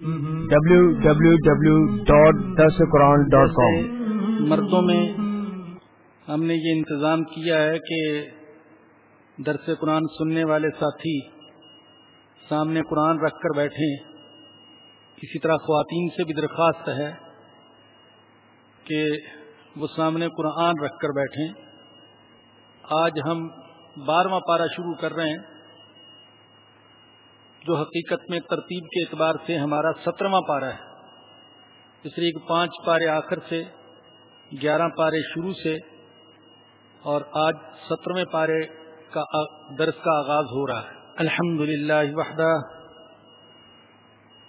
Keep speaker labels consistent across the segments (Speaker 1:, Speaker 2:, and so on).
Speaker 1: W W W dot this Quran dot com
Speaker 2: مردوں میں ہم نے یہ انتظام کیا ہے کہ درس قرآن سننے والے ساتھی سامنے قرآن رکھ کر بیٹھیں۔ اسی طرح خواتین سے بھی درخواست ہے کہ وہ سامنے قرآن رکھ کر بیٹھیں۔ آج ہم بارہواں پارہ شروع کر رہے ہیں۔ جو حقیقت میں ترتیب کے اعتبار سے ہمارا سترواں پارا ہے۔ اس لیے کہ پانچ پارے آخر سے، گیارہ پارے شروع سے اور آج سترویں پارے کا درس کا آغاز ہو رہا ہے۔ الحمد للہ وحدہ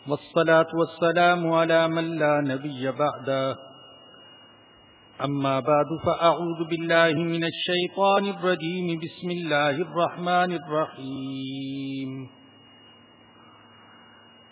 Speaker 2: وسلاۃ وسلام من لا نبی بعد اما بعد، فاعوذ باللہ من الشیطان الرجیم، بسم اللہ الرحمن الرحیم۔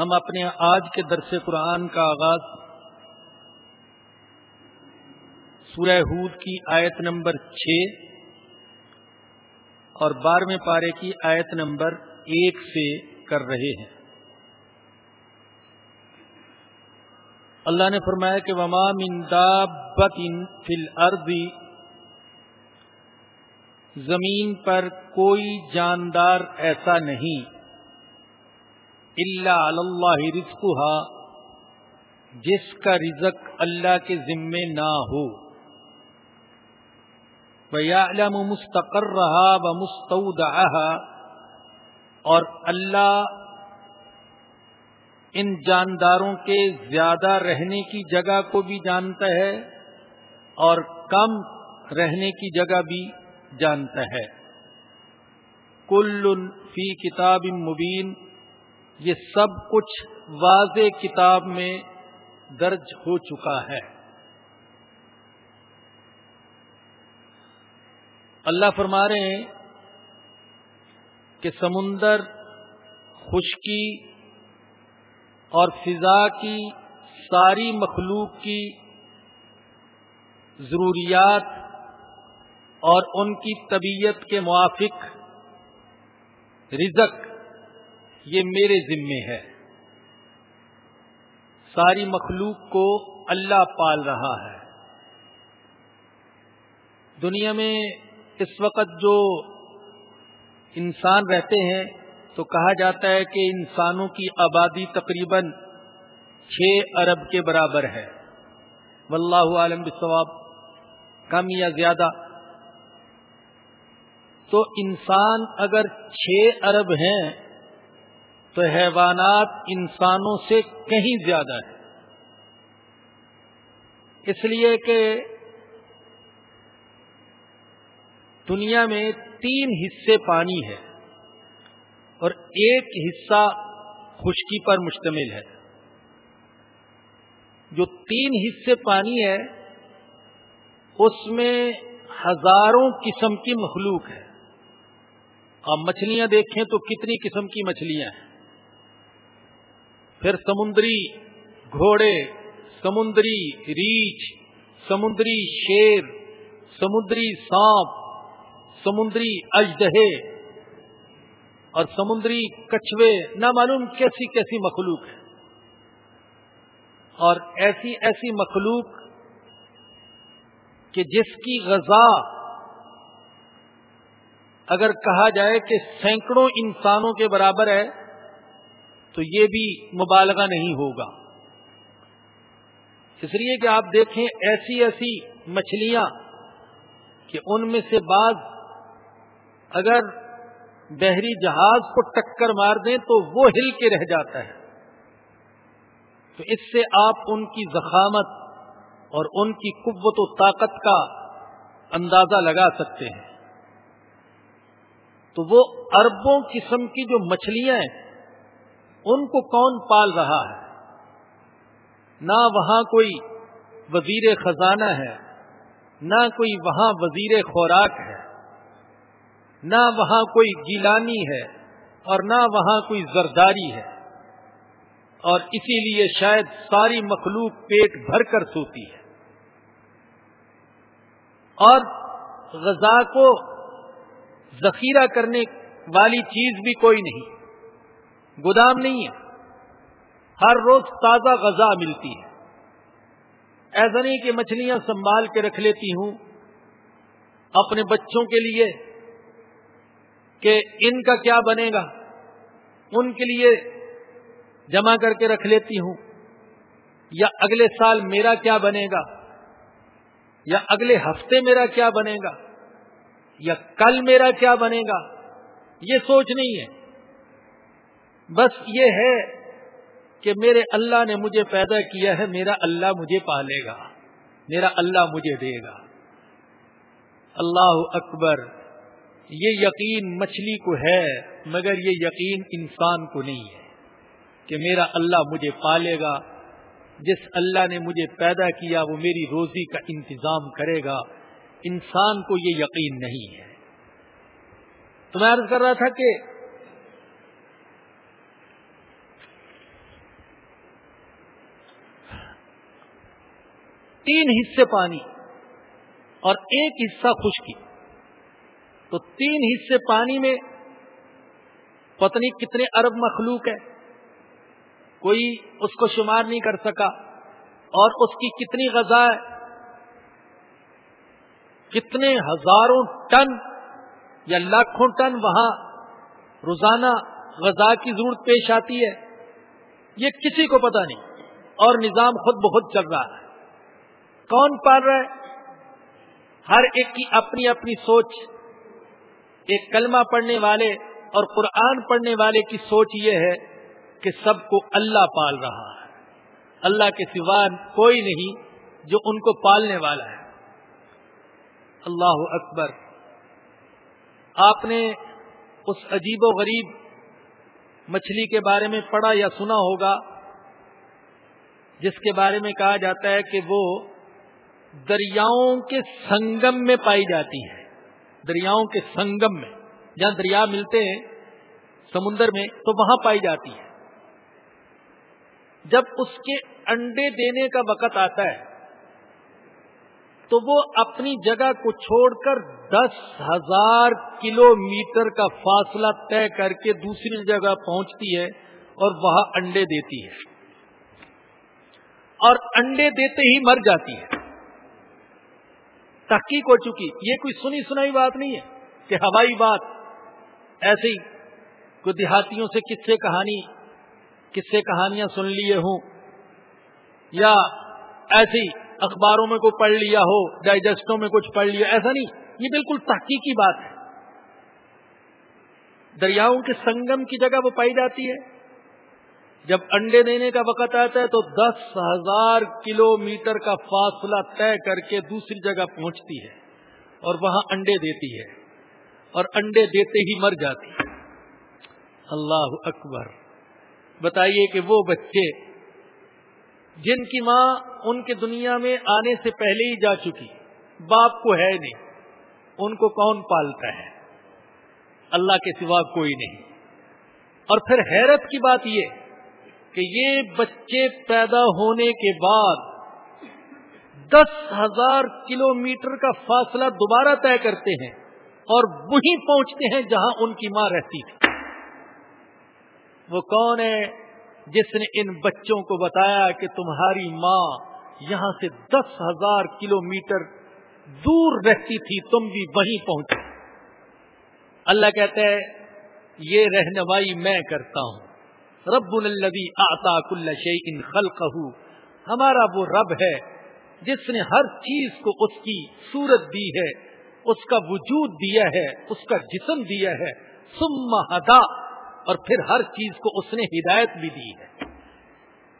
Speaker 2: ہم اپنے آج کے درس قرآن کا آغاز سورہ ہود کی آیت نمبر چھ اور بارہویں پارے کی آیت نمبر ایک سے کر رہے ہیں۔ اللہ نے فرمایا کہ وما من دابت فل ارضی زمین پر کوئی جاندار ایسا نہیں۔ اللہ اللہ رزق جس کا رزق اللہ کے ذمے نہ ہو۔ علم مستقر رہا و مستعود اور اللہ ان جانداروں کے زیادہ رہنے کی جگہ کو بھی جانتا ہے اور کم رہنے کی جگہ بھی جانتا ہے۔ کل فی کتاب مبین یہ سب کچھ واضح کتاب میں درج ہو چکا ہے۔ اللہ فرما رہے ہیں کہ سمندر خشکی اور فضا کی ساری مخلوق کی ضروریات اور ان کی طبیعت کے موافق رزق یہ میرے ذمے ہے۔ ساری مخلوق کو اللہ پال رہا ہے۔ دنیا میں اس وقت جو انسان رہتے ہیں، تو کہا جاتا ہے کہ انسانوں کی آبادی تقریباً چھ ارب کے برابر ہے۔ واللہ عالم بثواب کم یا زیادہ۔ تو انسان اگر چھ ارب ہیں تو حیوانات انسانوں سے کہیں زیادہ ہے اس لیے کہ دنیا میں تین حصے پانی ہے اور ایک حصہ خشکی پر مشتمل ہے۔ جو تین حصے پانی ہے، اس میں ہزاروں قسم کی مخلوق ہے۔ آپ مچھلیاں دیکھیں تو کتنی قسم کی مچھلیاں ہیں۔ پھر سمندری گھوڑے، سمندری ریچھ، سمندری شیر، سمندری سانپ، سمندری اجدہے اور سمندری کچھوے نہ معلوم کیسی کیسی مخلوق ہے اور ایسی ایسی مخلوق کہ جس کی غذا اگر کہا جائے کہ سینکڑوں انسانوں کے برابر ہے تو یہ بھی مبالغہ نہیں ہوگا۔ اس لیے کہ آپ دیکھیں ایسی ایسی مچھلیاں کہ ان میں سے بعض اگر بحری جہاز کو ٹکر مار دیں تو وہ ہل کے رہ جاتا ہے۔ تو اس سے آپ ان کی زخامت اور ان کی قوت و طاقت کا اندازہ لگا سکتے ہیں۔ تو وہ اربوں قسم کی جو مچھلیاں ہیں ان کو کون پال رہا ہے؟ نہ وہاں کوئی وزیر خزانہ ہے، نہ کوئی وہاں وزیر خوراک ہے، نہ وہاں کوئی گیلانی ہے اور نہ وہاں کوئی زرداری ہے۔ اور اسی لیے شاید ساری مخلوق پیٹ بھر کر سوتی ہے۔ اور غذا کو ذخیرہ کرنے والی چیز بھی کوئی نہیں۔ گودام نہیں ہے۔ ہر روز تازہ غذا ملتی ہے۔ ایسا نہیں کہ مچھلیاں سنبھال کے رکھ لیتی ہوں۔ اپنے بچوں کے لیے کہ ان کا کیا بنے گا؟ ان کے لیے جمع کر کے رکھ لیتی ہوں۔ یا اگلے سال میرا کیا بنے گا؟ یا اگلے ہفتے میرا کیا بنے گا؟ یا کل میرا کیا بنے گا؟ یہ سوچ نہیں ہے۔ بس یہ ہے کہ میرے اللہ نے مجھے پیدا کیا ہے، میرا اللہ مجھے پالے گا، میرا اللہ مجھے دے گا۔ اللہ اکبر، یہ یقین مچھلی کو ہے، مگر یہ یقین انسان کو نہیں ہے کہ میرا اللہ مجھے پالے گا۔ جس اللہ نے مجھے پیدا کیا، وہ میری روزی کا انتظام کرے گا۔ انسان کو یہ یقین نہیں ہے۔ تو میں عرض کر رہا تھا کہ تین حصے پانی اور ایک حصہ خشکی۔ تو تین حصے پانی میں پتنی کتنے ارب مخلوق ہے۔ کوئی اس کو شمار نہیں کر سکا اور اس کی کتنی غذا ہے۔ کتنے ہزاروں ٹن یا لاکھوں ٹن وہاں روزانہ غذا کی ضرورت پیش آتی ہے۔ یہ کسی کو پتا نہیں اور نظام خود بہت چل رہا ہے۔ کون پال رہا ہے؟ ہر ایک کی اپنی اپنی سوچ۔ ایک کلمہ پڑھنے والے اور قرآن پڑھنے والے کی سوچ یہ ہے کہ سب کو اللہ پال رہا ہے۔ اللہ کے سوا کوئی نہیں جو ان کو پالنے والا ہے۔ اللہ اکبر۔ آپ نے اس عجیب و غریب مچھلی کے بارے میں پڑھا یا سنا ہوگا، جس کے بارے میں کہا جاتا ہے کہ وہ دریاؤں کے سنگم میں پائی جاتی ہے۔ دریاؤں کے سنگم میں۔ جہاں دریا ملتے ہیں، سمندر میں، تو وہاں پائی جاتی ہے۔ جب اس کے انڈے دینے کا وقت آتا ہے، تو وہ اپنی جگہ کو چھوڑ کر دس ہزار کلو میٹر کا فاصلہ طے کر کے دوسری جگہ پہنچتی ہے اور وہاں انڈے دیتی ہے۔ اور انڈے دیتے ہی مر جاتی ہے۔ تحقیق ہو چکی۔ یہ کوئی سنی سنائی بات نہیں ہے کہ ہوائی بات ایسی کوئی دیہاتیوں سے کس سے کہانی کس سے کہانیاں سن لیے ہوں، یا ایسی اخباروں میں کوئی پڑھ لیا ہو، ڈائجسٹوں میں کچھ پڑھ لیا، ایسا نہیں۔ یہ بالکل تحقیقی بات ہے۔ دریاؤں کے سنگم کی جگہ وہ پائی جاتی ہے۔ جب انڈے دینے کا وقت آتا ہے تو دس ہزار کلو میٹر کا فاصلہ طے کر کے دوسری جگہ پہنچتی ہے اور وہاں انڈے دیتی ہے اور انڈے دیتے ہی مر جاتی ہے۔ اللہ اکبر۔ بتائیے کہ وہ بچے جن کی ماں ان کے دنیا میں آنے سے پہلے ہی جا چکی، باپ کو ہے نہیں، ان کو کون پالتا ہے؟ اللہ کے سوا کوئی نہیں۔ اور پھر حیرت کی بات یہ کہ یہ بچے پیدا ہونے کے بعد دس ہزار کلو میٹر کا فاصلہ دوبارہ طے کرتے ہیں اور وہی پہنچتے ہیں جہاں ان کی ماں رہتی تھی وہ کون ہے جس نے ان بچوں کو بتایا کہ تمہاری ماں یہاں سے دس ہزار کلو میٹر دور رہتی تھی، تم بھی وہیں پہنچے اللہ کہتا ہے، یہ رہنمائی میں کرتا ہوں۔ رب الدی آتا کل شی ان ہمارا وہ رب ہے جس نے ہر چیز کو اس کی صورت دی ہے، اس کا وجود دیا ہے، اس کا جسم دیا ہے سما ہدا، اور پھر ہر چیز کو اس نے ہدایت بھی دی ہے۔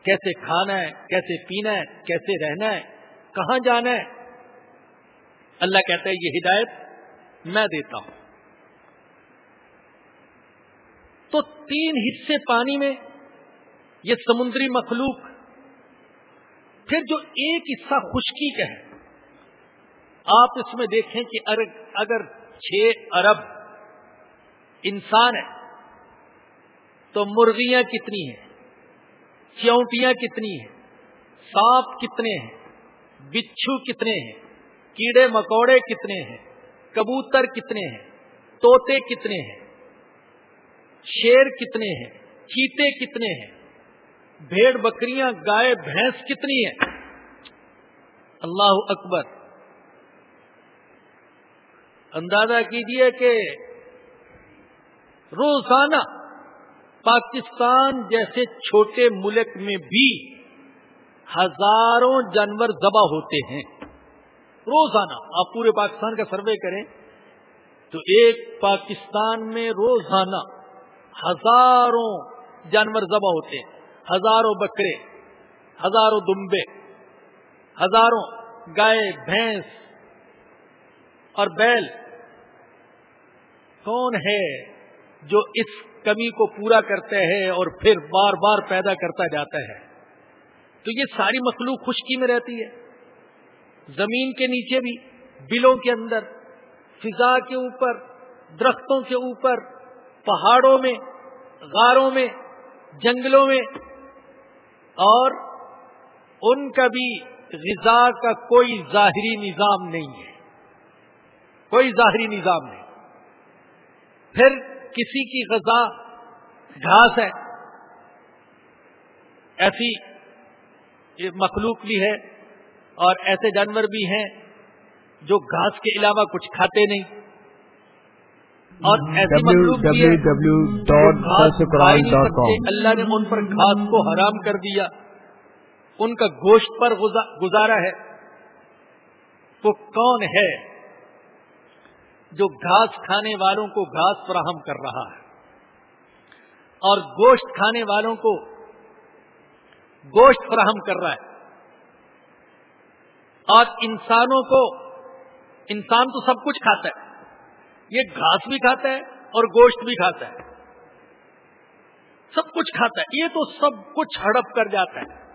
Speaker 2: کیسے کھانا ہے، کیسے پینا ہے، کیسے رہنا ہے، کہاں جانا ہے؟ اللہ کہتا ہے یہ ہدایت میں دیتا ہوں۔ تو تین حصے پانی میں یہ سمندری مخلوق پھر جو ایک حصہ خشکی کا ہے، آپ اس میں دیکھیں کہ اگر چھ ارب انسان ہے تو مرغیاں کتنی ہیں چونٹیاں کتنی ہیں، سانپ کتنے ہیں، بچھو کتنے ہیں، کیڑے مکوڑے کتنے ہیں، کبوتر کتنے ہیں توتے کتنے ہیں شیر کتنے ہیں؟ چیتے کتنے ہیں؟ بھیڑ بکریاں، گائے، بھینس کتنی ہیں؟ اللہ اکبر۔ اندازہ کیجیے کہ روزانہ پاکستان جیسے چھوٹے ملک میں بھی ہزاروں جانور ذبح ہوتے ہیں۔ روزانہ آپ پورے پاکستان کا سروے کریں تو ایک پاکستان میں روزانہ ہزاروں جانور ذبح ہوتے ہیں، ہزاروں بکرے، ہزاروں دمبے، ہزاروں گائے، بھینس اور بیل۔ کون ہے جو اس کمی کو پورا کرتا ہے اور پھر بار بار پیدا کرتا جاتا ہے؟ تو یہ ساری مخلوق خشکی میں رہتی ہے، زمین کے نیچے بھی، بلوں کے اندر، فضا کے اوپر، درختوں کے اوپر پہاڑوں میں، غاروں میں، جنگلوں میں، اور ان کا بھی غذا کا کوئی ظاہری نظام نہیں ہے۔ کوئی ظاہری نظام نہیں۔ پھر کسی کی غذا گھاس ہے۔ ایسی مخلوق بھی ہے اور ایسے جانور بھی ہیں جو گھاس کے علاوہ کچھ کھاتے نہیں۔ اور ایسی مخلوق اللہ نے ان پر گھاس کو حرام کر دیا۔ ان کا گوشت پر گزارا ہے۔ وہ کون ہے جو گھاس کھانے والوں کو گھاس فراہم کر رہا ہے؟ اور گوشت کھانے والوں کو گوشت فراہم کر رہا ہے۔ اور انسانوں کو انسان تو سب کچھ کھاتا ہے۔ یہ گھاس بھی کھاتا ہے اور گوشت بھی کھاتا ہے۔ سب کچھ کھاتا ہے۔ یہ تو سب کچھ ہڑپ کر جاتا ہے۔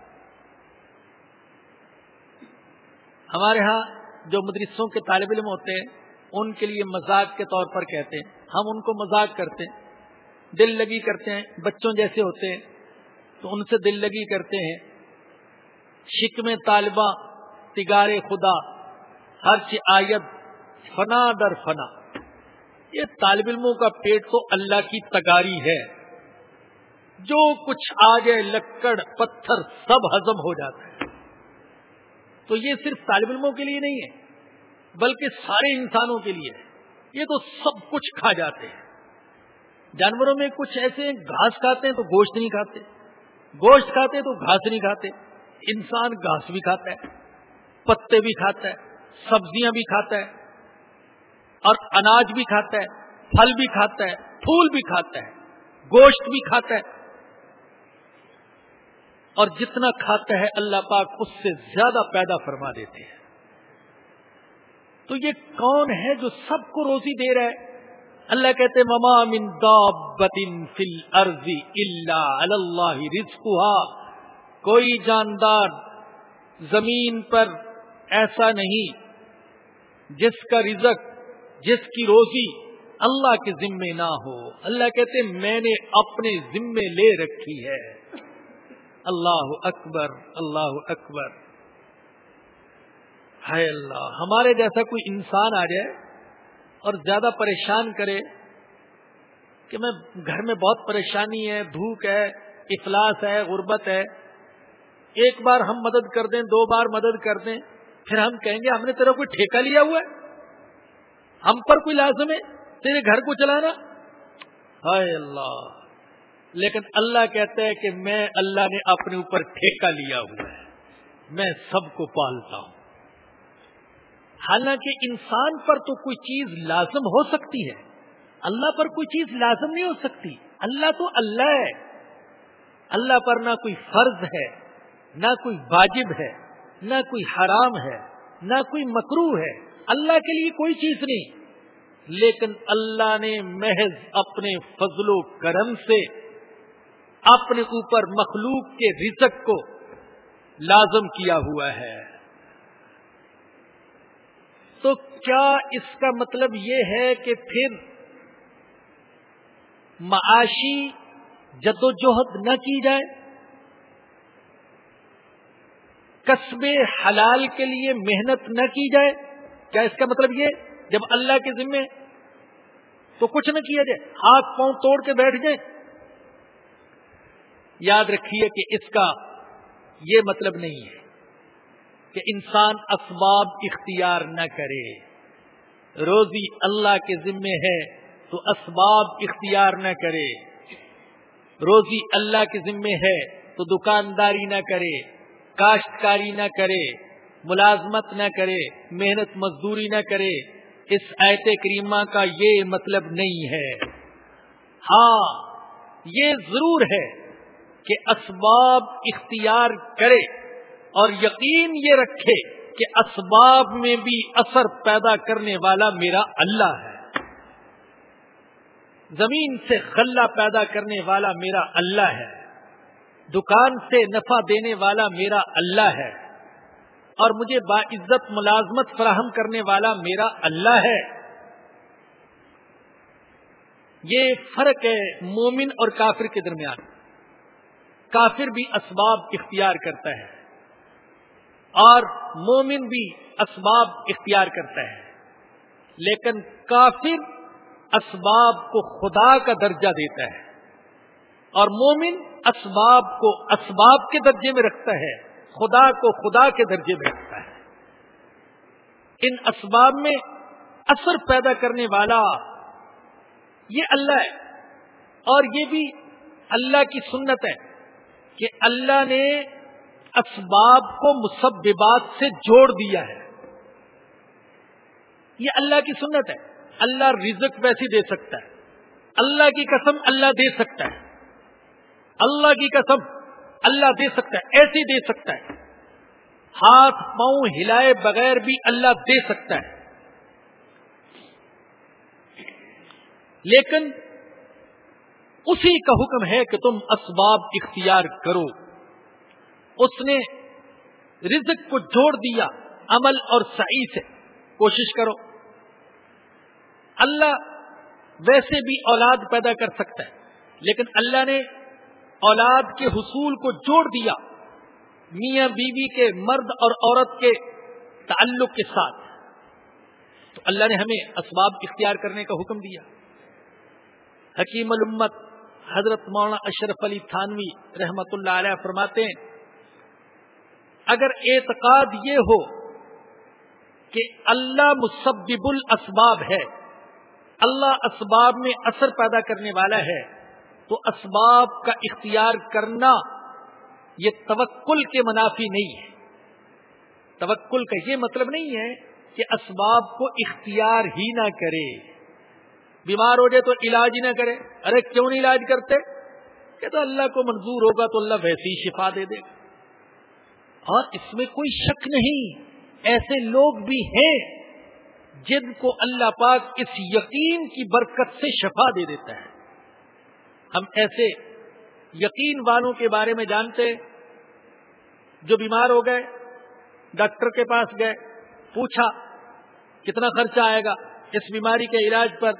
Speaker 2: ہمارے ہاں جو مدرسوں کے طالب علم ہوتے ہیں، ان کے لیے مزاق کے طور پر کہتے ہیں۔ ہم ان کو مزاق کرتے ہیں۔ دل لگی کرتے ہیں۔ بچوں جیسے ہوتے ہیں۔ تو ان سے دل لگی کرتے ہیں۔ شکم طالبہ تگار خدا، ہر آیت فنا در فنا۔ یہ طالب علموں کا پیٹ تو اللہ کی تگاری ہے۔ جو کچھ آ جائے لکڑ، پتھر سب ہزم ہو جاتا ہے۔ تو یہ صرف طالب علموں کے لیے نہیں ہے، بلکہ سارے انسانوں کے لیے۔ ہے یہ تو سب کچھ کھا جاتے ہیں۔ جانوروں میں کچھ ایسے گھاس کھاتے ہیں تو گوشت نہیں کھاتے۔ گوشت کھاتے تو گھاس نہیں کھاتے۔ انسان گھاس بھی کھاتا ہے، پتے بھی کھاتا ہے، سبزیاں بھی کھاتا ہے۔ اور اناج بھی کھاتا ہے، پھل بھی کھاتا ہے، پھول بھی کھاتا ہے، گوشت بھی کھاتا ہے۔ اور جتنا کھاتا ہے اللہ پاک اس سے زیادہ پیدا فرما دیتے ہیں۔ تو یہ کون ہے جو سب کو روزی دے رہا ہے؟ اللہ کہتے مما من فل ارضی اللہ کوئی جاندار زمین پر ایسا نہیں جس کا رزق جس کی روزی اللہ کے ذمے نہ ہو۔ اللہ کہتے میں نے اپنے ذمے لے رکھی ہے۔ اللہ اکبر اللہ اکبر۔ ہے اللہ، ہمارے جیسا کوئی انسان آ جائے اور زیادہ پریشان کرے کہ میں گھر میں بہت پریشانی ہے، بھوک ہے، افلاس ہے، غربت ہے، ایک بار ہم مدد کر دیں، دو بار مدد کر دیں، پھر ہم کہیں گے، ہم نے تیرا کوئی ٹھیکہ لیا ہوا ہے؟ ہم پر کوئی لازم ہے؟ تیرے گھر کو چلانا؟ ہائے اللہ۔ لیکن اللہ کہتا ہے کہ میں اللہ نے اپنے اوپر ٹھیکہ لیا ہوا ہے۔ میں سب کو پالتا ہوں۔ حالانکہ انسان پر تو کوئی چیز لازم ہو سکتی ہے۔ اللہ پر کوئی چیز لازم نہیں ہو سکتی۔ اللہ تو اللہ ہے۔ اللہ پر نہ کوئی فرض ہے، نہ کوئی واجب ہے، نہ کوئی حرام ہے، نہ کوئی مکرو ہے۔ اللہ کے لیے کوئی چیز نہیں۔ لیکن اللہ نے محض اپنے فضل و کرم سے اپنے اوپر مخلوق کے رزق کو لازم کیا ہوا ہے۔ تو کیا اس کا مطلب یہ ہے کہ پھر معاشی جدوجہد نہ کی جائے؟ قصب حلال کے لیے محنت نہ کی جائے؟ کیا اس کا مطلب یہ جب اللہ کے ذمے تو کچھ نہ کیا جائے، ہاتھ پاؤں توڑ کے بیٹھ جائے یاد رکھیے کہ اس کا یہ مطلب نہیں ہے کہ انسان اسباب اختیار نہ کرے۔ روزی اللہ کے ذمے ہے تو اسباب اختیار نہ کرے۔ روزی اللہ کے ذمے ہے تو دکانداری نہ کرے، کاشتکاری نہ کرے۔ ملازمت نہ کرے، محنت مزدوری نہ کرے، اس ایت کریمہ کا یہ مطلب نہیں ہے۔ ہاں یہ ضرور ہے کہ اسباب اختیار کرے اور یقین یہ رکھے کہ اسباب میں بھی اثر پیدا کرنے والا میرا اللہ ہے۔ زمین سے خلا پیدا کرنے والا میرا اللہ ہے۔ دکان سے نفع دینے والا میرا اللہ ہے۔ اور مجھے باعزت ملازمت فراہم کرنے والا میرا اللہ ہے۔ یہ فرق ہے مومن اور کافر کے درمیان۔ کافر بھی اسباب اختیار کرتا ہے اور مومن بھی اسباب اختیار کرتا ہے۔ لیکن کافر اسباب کو خدا کا درجہ دیتا ہے اور مومن اسباب کو اسباب کے درجے میں رکھتا ہے۔ خدا کو خدا کے درجے میں رکھتا ہے۔ ان اسباب میں اثر پیدا کرنے والا یہ اللہ ہے۔ اور یہ بھی اللہ کی سنت ہے کہ اللہ نے اسباب کو مسببات سے جوڑ دیا ہے۔ یہ اللہ کی سنت ہے۔ اللہ رزق ویسی دے سکتا ہے۔ اللہ کی قسم اللہ دے سکتا ہے۔ اللہ کی قسم اللہ دے سکتا ہے ایسی دے سکتا ہے۔ ہاتھ، پاؤں ہلائے بغیر بھی اللہ دے سکتا ہے۔ لیکن اسی کا حکم ہے کہ تم اسباب اختیار کرو۔ اس نے رزق کو جوڑ دیا، عمل اور صحیح سے۔ کوشش کرو۔ اللہ ویسے بھی اولاد پیدا کر سکتا ہے، لیکن اللہ نے اولاد کے حصول کو جوڑ دیا میاں بیوی کے مرد اور عورت کے تعلق کے ساتھ۔ تو اللہ نے ہمیں اسباب اختیار کرنے کا حکم دیا۔ حکیم الامت حضرت مولانا اشرف علی تھانوی رحمت اللہ علیہ فرماتے ہیں، اگر اعتقاد یہ ہو کہ اللہ مسبب الاسباب ہے، اللہ اسباب میں اثر پیدا کرنے والا ہے تو اسباب کا اختیار کرنا یہ توکل کے منافی نہیں ہے۔ توکل کا یہ مطلب نہیں ہے کہ اسباب کو اختیار ہی نہ کرے۔ بیمار ہو جائے تو علاج ہی نہ کرے۔ ارے کیوں نہیں علاج کرتے؟ کہ تو اللہ کو منظور ہوگا تو اللہ ویسی شفا دے دے گا۔ اور اس میں کوئی شک نہیں۔ ایسے لوگ بھی ہیں جن کو اللہ پاک اس یقین کی برکت سے شفا دے دیتا ہے۔ ہم ایسے یقین والوں کے بارے میں جانتے جو بیمار ہو گئے، ڈاکٹر کے پاس گئے، پوچھا کتنا خرچہ آئے گا اس بیماری کے علاج پر،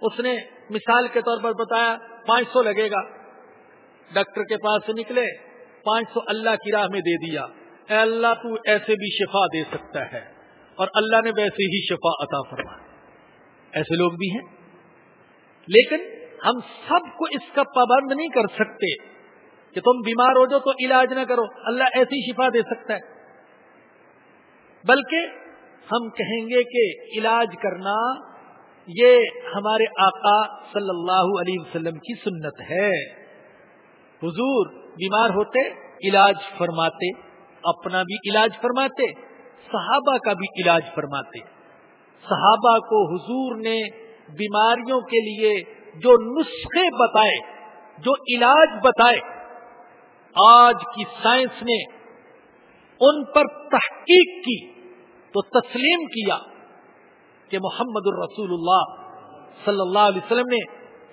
Speaker 2: اس نے مثال کے طور پر بتایا پانچ سو لگے گا۔ ڈاکٹر کے پاس سے نکلے، پانچ سو اللہ کی راہ میں دے دیا۔ اے اللہ، تو ایسے بھی شفا دے سکتا ہے۔ اور اللہ نے ویسے ہی شفا عطا فرما ایسے لوگ بھی ہیں۔ لیکن ہم سب کو اس کا پابند نہیں کر سکتے کہ تم بیمار ہو جاؤ تو علاج نہ کرو۔ اللہ ایسی شفا دے سکتا ہے۔ بلکہ ہم کہیں گے کہ علاج کرنا یہ ہمارے آقا صلی اللہ علیہ وسلم کی سنت ہے۔ حضور بیمار ہوتے علاج فرماتے، اپنا بھی علاج فرماتے، صحابہ کا بھی علاج فرماتے۔ صحابہ کو حضور نے بیماریوں کے لیے جو نسخے بتائے، جو علاج بتائے، آج کی سائنس نے ان پر تحقیق کی، تو تسلیم کیا کہ محمد الرسول اللہ صلی اللہ علیہ وسلم نے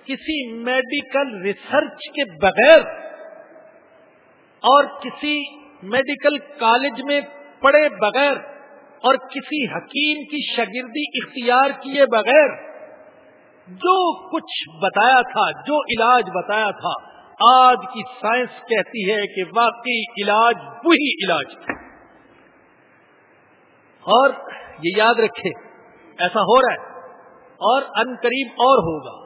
Speaker 2: کسی میڈیکل ریسرچ کے بغیر اور کسی میڈیکل کالج میں پڑھے بغیر اور کسی حکیم کی شگردی اختیار کیے بغیر جو کچھ بتایا تھا، جو علاج بتایا تھا، آج کی سائنس کہتی ہے کہ واقعی علاج وہی علاج اور یہ یاد رکھے ایسا ہو رہا ہے اور ان قریب اور ہوگا۔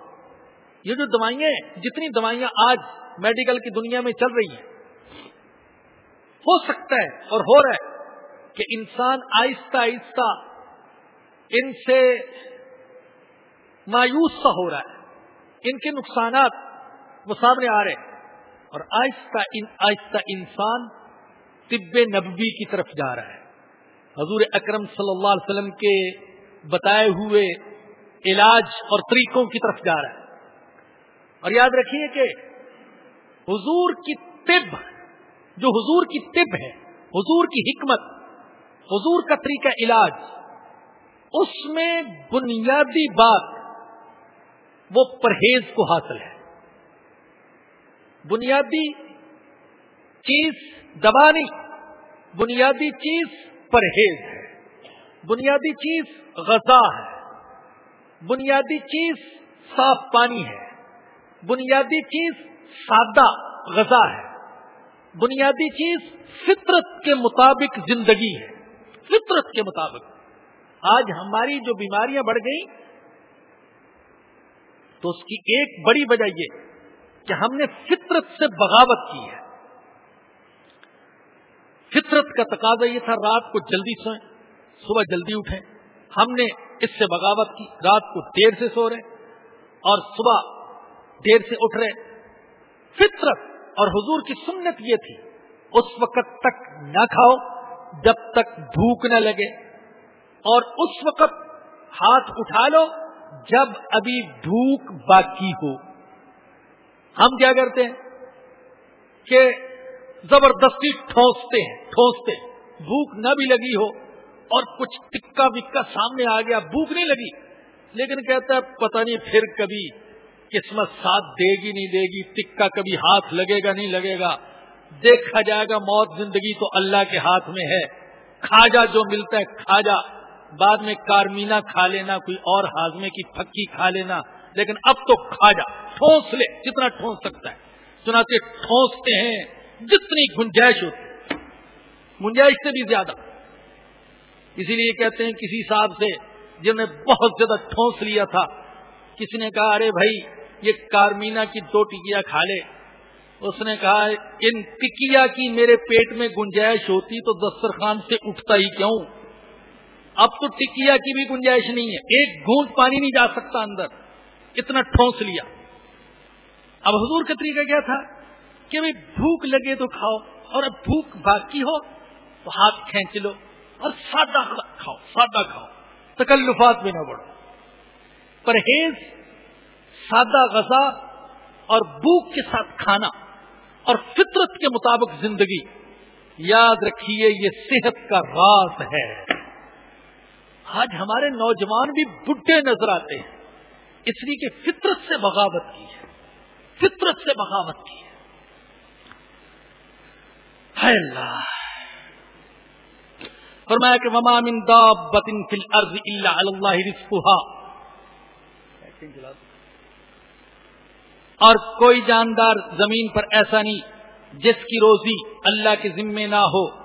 Speaker 2: یہ جو دوائیاں جتنی دوائیاں آج میڈیکل کی دنیا میں چل رہی ہیں، ہو سکتا ہے اور ہو رہا ہے کہ انسان آہستہ آہستہ ان سے مایوس سا ہو رہا ہے۔ ان کے نقصانات وہ سامنے آ رہے ہیں۔ اور آہستہ ان، آہستہ انسان طب نبوی کی طرف جا رہا ہے۔ حضور اکرم صلی اللہ علیہ وسلم کے بتائے ہوئے علاج اور طریقوں کی طرف جا رہا ہے۔ اور یاد رکھیے کہ حضور کی طب، جو حضور کی طب ہے، حضور کی حکمت، حضور کا طریقہ علاج، اس میں بنیادی بات وہ پرہیز کو حاصل ہے۔ بنیادی چیز دبا نہیں بنیادی چیز پرہیز ہے۔ بنیادی چیز غذا ہے۔ بنیادی چیز صاف پانی ہے۔ بنیادی چیز سادہ غذا ہے۔ بنیادی چیز فطرت کے مطابق زندگی ہے۔ فطرت کے مطابق۔ آج ہماری جو بیماریاں بڑھ گئی تو اس کی ایک بڑی وجہ یہ کہ ہم نے فطرت سے بغاوت کی ہے۔ فطرت کا تقاضا یہ تھا، رات کو جلدی سوئیں، صبح جلدی اٹھیں۔ ہم نے اس سے بغاوت کی، رات کو دیر سے سو رہے اور صبح دیر سے اٹھ رہے۔ فطرت اور حضور کی سنت یہ تھی، اس وقت تک نہ کھاؤ جب تک بھوک نہ لگے اور اس وقت ہاتھ اٹھا لو جب ابھی بھوک باقی ہو۔ ہم کیا کرتے ہیں؟ کہ زبردستی ٹھونستے ہیں، ٹھونستے بھوک نہ بھی لگی ہو اور کچھ ٹکا وکا سامنے آ گیا، بھوک نہیں لگی۔ لیکن کہتا ہے، پتہ نہیں پھر کبھی قسمت ساتھ دے گی نہیں دے گی، ٹکا کبھی ہاتھ لگے گا نہیں لگے گا۔ دیکھا جائے گا موت زندگی تو اللہ کے ہاتھ میں ہے۔ کھاجا جو ملتا ہے کھاجا بعد میں کارمینا کھا لینا، کوئی اور ہاضمے کی پھکی کھا لینا، لیکن اب تو کھا جا، ٹھونس لے، جتنا ٹھونس سکتا ہے۔ سناتے ٹھونستے ہیں، جتنی گنجائش ہوتی گنجائش سے بھی زیادہ۔ اسی لیے کہتے ہیں کسی صاحب سے، جنہوں نے بہت زیادہ ٹھونس لیا تھا کسی نے کہا، ارے بھائی، یہ کارمینا کی دو ٹکیا کھا لے اس نے کہا، ان ٹکیا کی میرے پیٹ میں گنجائش ہوتی تو دسترخوان سے اٹھتا ہی کیوں؟ اب تو ٹکیا کی بھی گنجائش نہیں ہے۔ ایک گھونٹ پانی نہیں جا سکتا اندر۔ اتنا ٹھونس لیا۔ اب حضور کا طریقہ کیا تھا؟ کہ بھائی بھوک لگے تو کھاؤ اور اب بھوک باقی ہو تو ہاتھ کھینچ لو اور سادہ کھاؤ سادہ کھاؤ۔ تکلفات میں نہ بڑھو۔ پرہیز، سادہ غذا اور بھوک کے ساتھ کھانا اور فطرت کے مطابق زندگی۔ یاد رکھیے، یہ صحت کا راز ہے۔ آج ہمارے نوجوان بھی بڈھے نظر آتے ہیں۔ اس لیے کہ فطرت سے بغاوت کی ہے۔ فطرت سے بغاوت کی ہے۔ اللہ۔ فرمایا کہ وما من دابت فی الارض الا علی اللہ رزقها۔ اور کوئی جاندار زمین پر ایسا نہیں جس کی روزی اللہ کے ذمے نہ ہو۔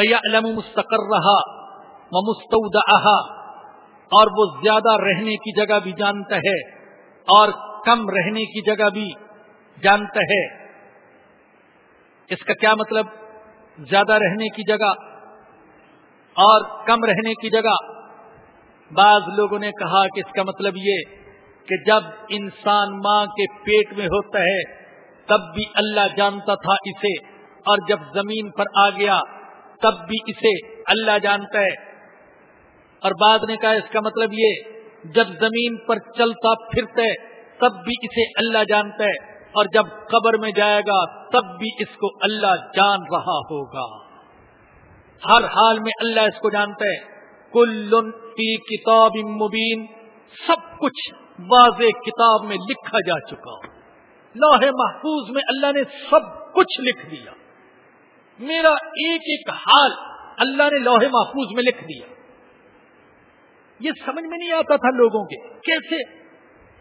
Speaker 2: علم مستقر رہا وہ مستعود اور وہ زیادہ رہنے کی جگہ بھی جانتا ہے اور کم رہنے کی جگہ بھی جانتا ہے۔ اس کا کیا مطلب؟ زیادہ رہنے کی جگہ اور کم رہنے کی جگہ۔ بعض لوگوں نے کہا کہ اس کا مطلب یہ کہ جب انسان ماں کے پیٹ میں ہوتا ہے، تب بھی اللہ جانتا تھا اسے اور جب زمین پر آ گیا تب بھی اسے اللہ جانتا ہے۔ اور بعد نے کہا، اس کا مطلب یہ، جب زمین پر چلتا پھرتا ہے، تب بھی اسے اللہ جانتا ہے۔ اور جب قبر میں جائے گا، تب بھی اس کو اللہ جان رہا ہوگا۔ ہر حال میں اللہ اس کو جانتا ہے۔ کل فی کتاب مبین، سب کچھ واضح کتاب میں لکھا جا چکا۔ لوہے محفوظ میں اللہ نے سب کچھ لکھ دیا۔ میرا ایک ایک حال اللہ نے لوہے محفوظ میں لکھ دیا۔ یہ سمجھ میں نہیں آتا تھا لوگوں کے کیسے؟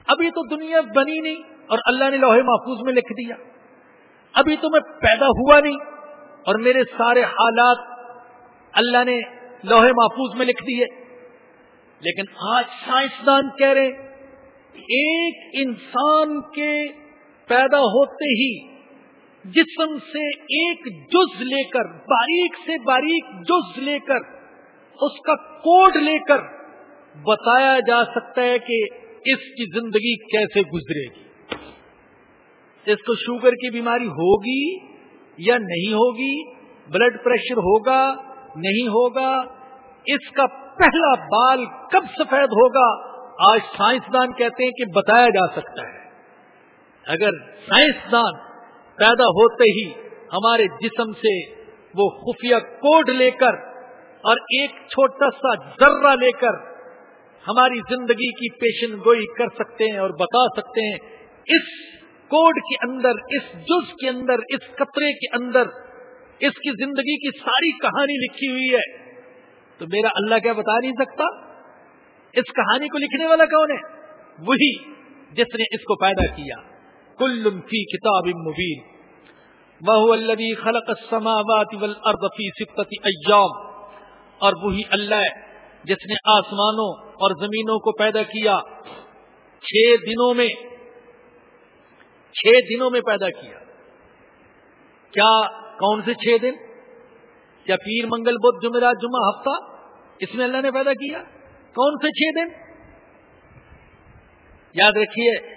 Speaker 2: ابھی تو دنیا بنی نہیں اور اللہ نے لوہے محفوظ میں لکھ دیا۔ ابھی تو میں پیدا ہوا نہیں اور میرے سارے حالات اللہ نے لوہے محفوظ میں لکھ دیے۔ لیکن آج سائنسدان کہہ رہے ایک انسان کے پیدا ہوتے ہی جسم سے ایک جز لے کر، باریک سے باریک جز لے کر، اس کا کوڈ لے کر بتایا جا سکتا ہے کہ اس کی زندگی کیسے گزرے گی۔ اس کو شوگر کی بیماری ہوگی یا نہیں ہوگی، بلڈ پریشر ہوگا نہیں ہوگا، اس کا پہلا بال کب سفید ہوگا، آج سائنسدان کہتے ہیں کہ بتایا جا سکتا ہے۔ اگر سائنسدان پیدا ہوتے ہی ہمارے جسم سے وہ خفیہ کوڈ لے کر اور ایک چھوٹا سا ذرہ لے کر ہماری زندگی کی پیشن گوئی کر سکتے ہیں اور بتا سکتے ہیں، اس کوڈ کے اندر، اس جز کے اندر، اس قطرے کے اندر، اس کی زندگی کی ساری کہانی لکھی ہوئی ہے۔ تو میرا اللہ کیا بتا نہیں سکتا؟ اس کہانی کو لکھنے والا کون ہے؟ وہی جس نے اس کو پیدا کیا۔ کل فی کتاب مبین. وہ الذي خلق السماوات والارض في سته ایام. اور وہی اللہ ہے جس نے آسمانوں اور زمینوں کو پیدا کیا. چھ دنوں میں، چھ دنوں میں پیدا کیا. کیا، کون سے چھ دن؟ کیا پیر منگل بدھ، جمعرات، جمعہ، ہفتہ؟ اس میں اللہ نے پیدا کیا؟ کون سے چھ دن؟ یاد رکھیے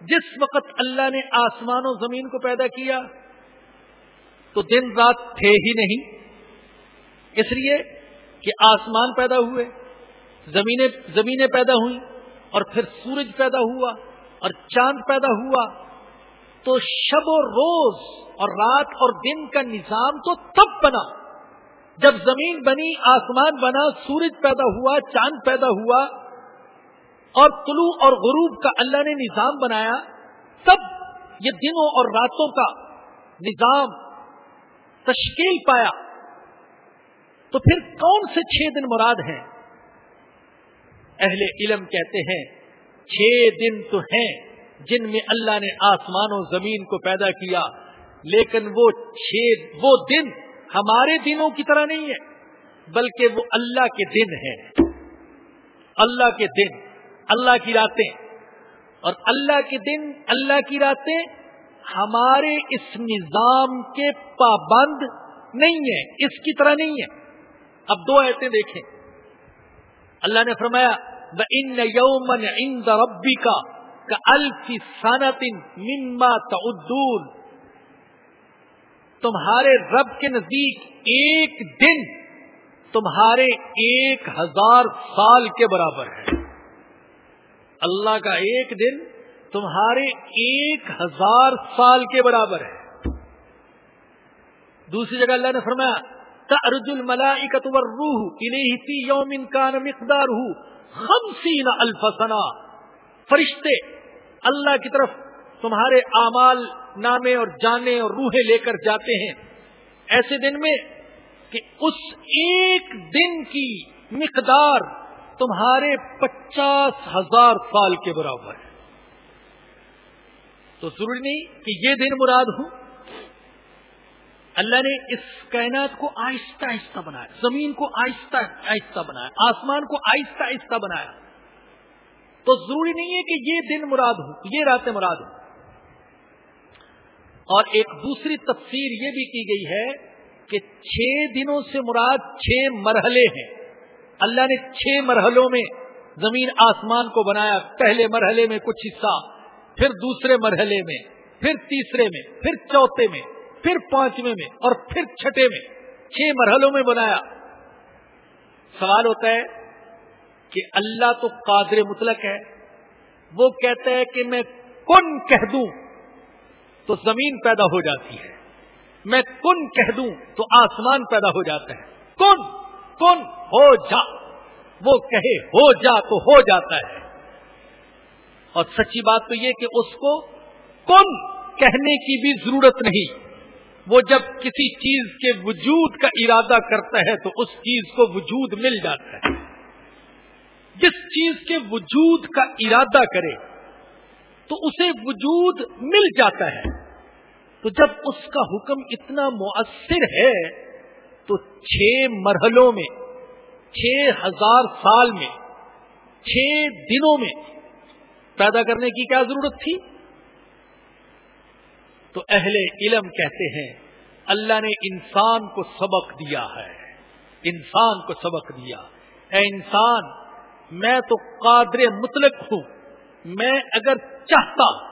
Speaker 2: جس وقت اللہ نے آسمان و زمین کو پیدا کیا تو دن رات تھے ہی نہیں۔ اس لیے کہ آسمان پیدا ہوئے، زمینیں زمینیں پیدا ہوئی اور پھر سورج پیدا ہوا اور چاند پیدا ہوا۔ تو شب و روز اور رات اور دن کا نظام تو تب بنا۔ جب زمین بنی، آسمان بنا، سورج پیدا ہوا، چاند پیدا ہوا اور طلوع اور غروب کا اللہ نے نظام بنایا، تب یہ دنوں اور راتوں کا نظام تشکیل پایا۔ تو پھر کون سے چھ دن مراد ہیں؟ اہل علم کہتے ہیں، چھ دن تو ہیں جن میں اللہ نے آسمان و زمین کو پیدا کیا، لیکن وہ چھ، وہ دن ہمارے دنوں کی طرح نہیں ہے، بلکہ وہ اللہ کے دن ہیں۔ اللہ کے دن۔ اللہ کی راتیں اور اللہ کے دن اللہ کی راتیں ہمارے اس نظام کے پابند نہیں ہے اس کی طرح نہیں ہے اب دو ایسے دیکھیں۔ اللہ نے فرمایا ان یومن ان ربی کا الفی صنعت مما تعدون۔ تمہارے رب کے نزدیک ایک دن تمہارے ایک ہزار سال کے برابر ہے۔ اللہ کا ایک دن تمہارے ایک ہزار سال کے برابر ہے۔ دوسری جگہ اللہ نے فرمایا ترج الملائکت والروح الیہ فی یوم کان مقدار خمسین الف فرشتے، اللہ کی طرف تمہارے اعمال، نامے اور جانے اور روحیں لے کر جاتے ہیں۔ ایسے دن میں کہ اس ایک دن کی مقدار تمہارے پچاس ہزار سال کے برابر ہے تو ضروری نہیں کہ یہ دن مراد ہوں۔ اللہ نے اس کائنات کو آہستہ آہستہ بنایا، زمین کو آہستہ آہستہ بنایا، آسمان کو آہستہ آہستہ بنایا۔ تو ضروری نہیں ہے کہ یہ دن مراد ہو یہ راتیں مراد ہوں۔ اور ایک دوسری تفسیر یہ بھی کی گئی ہے کہ چھ دنوں سے مراد چھ مرحلے ہیں۔ اللہ نے چھ مرحلوں میں زمین آسمان کو بنایا، پہلے مرحلے میں کچھ حصہ، پھر دوسرے مرحلے میں، پھر تیسرے میں، پھر چوتھے میں، پھر پانچویں میں اور پھر چھٹے میں، چھ مرحلوں میں بنایا۔ سوال ہوتا ہے کہ اللہ تو قادر مطلق ہے، وہ کہتا ہے کہ میں کن کہہ دوں تو زمین پیدا ہو جاتی ہے، میں کن کہہ دوں تو آسمان پیدا ہو جاتا ہے۔ کن؟ کن ہو جا۔ وہ کہے ہو جا تو ہو جاتا ہے۔ اور سچی بات تو یہ کہ اس کو کن کہنے کی بھی ضرورت نہیں۔ وہ جب کسی چیز کے وجود کا ارادہ کرتا ہے تو اس چیز کو وجود مل جاتا ہے۔ جس چیز کے وجود کا ارادہ کرے تو اسے وجود مل جاتا ہے۔ تو جب اس کا حکم اتنا مؤثر ہے تو چھ مرحلوں میں، چھ ہزار سال میں، چھ دنوں میں پیدا کرنے کی کیا ضرورت تھی؟ تو اہل علم کہتے ہیں، اللہ نے انسان کو سبق دیا ہے، انسان کو سبق دیا۔ اے انسان، میں تو قادر مطلق ہوں، میں اگر چاہتا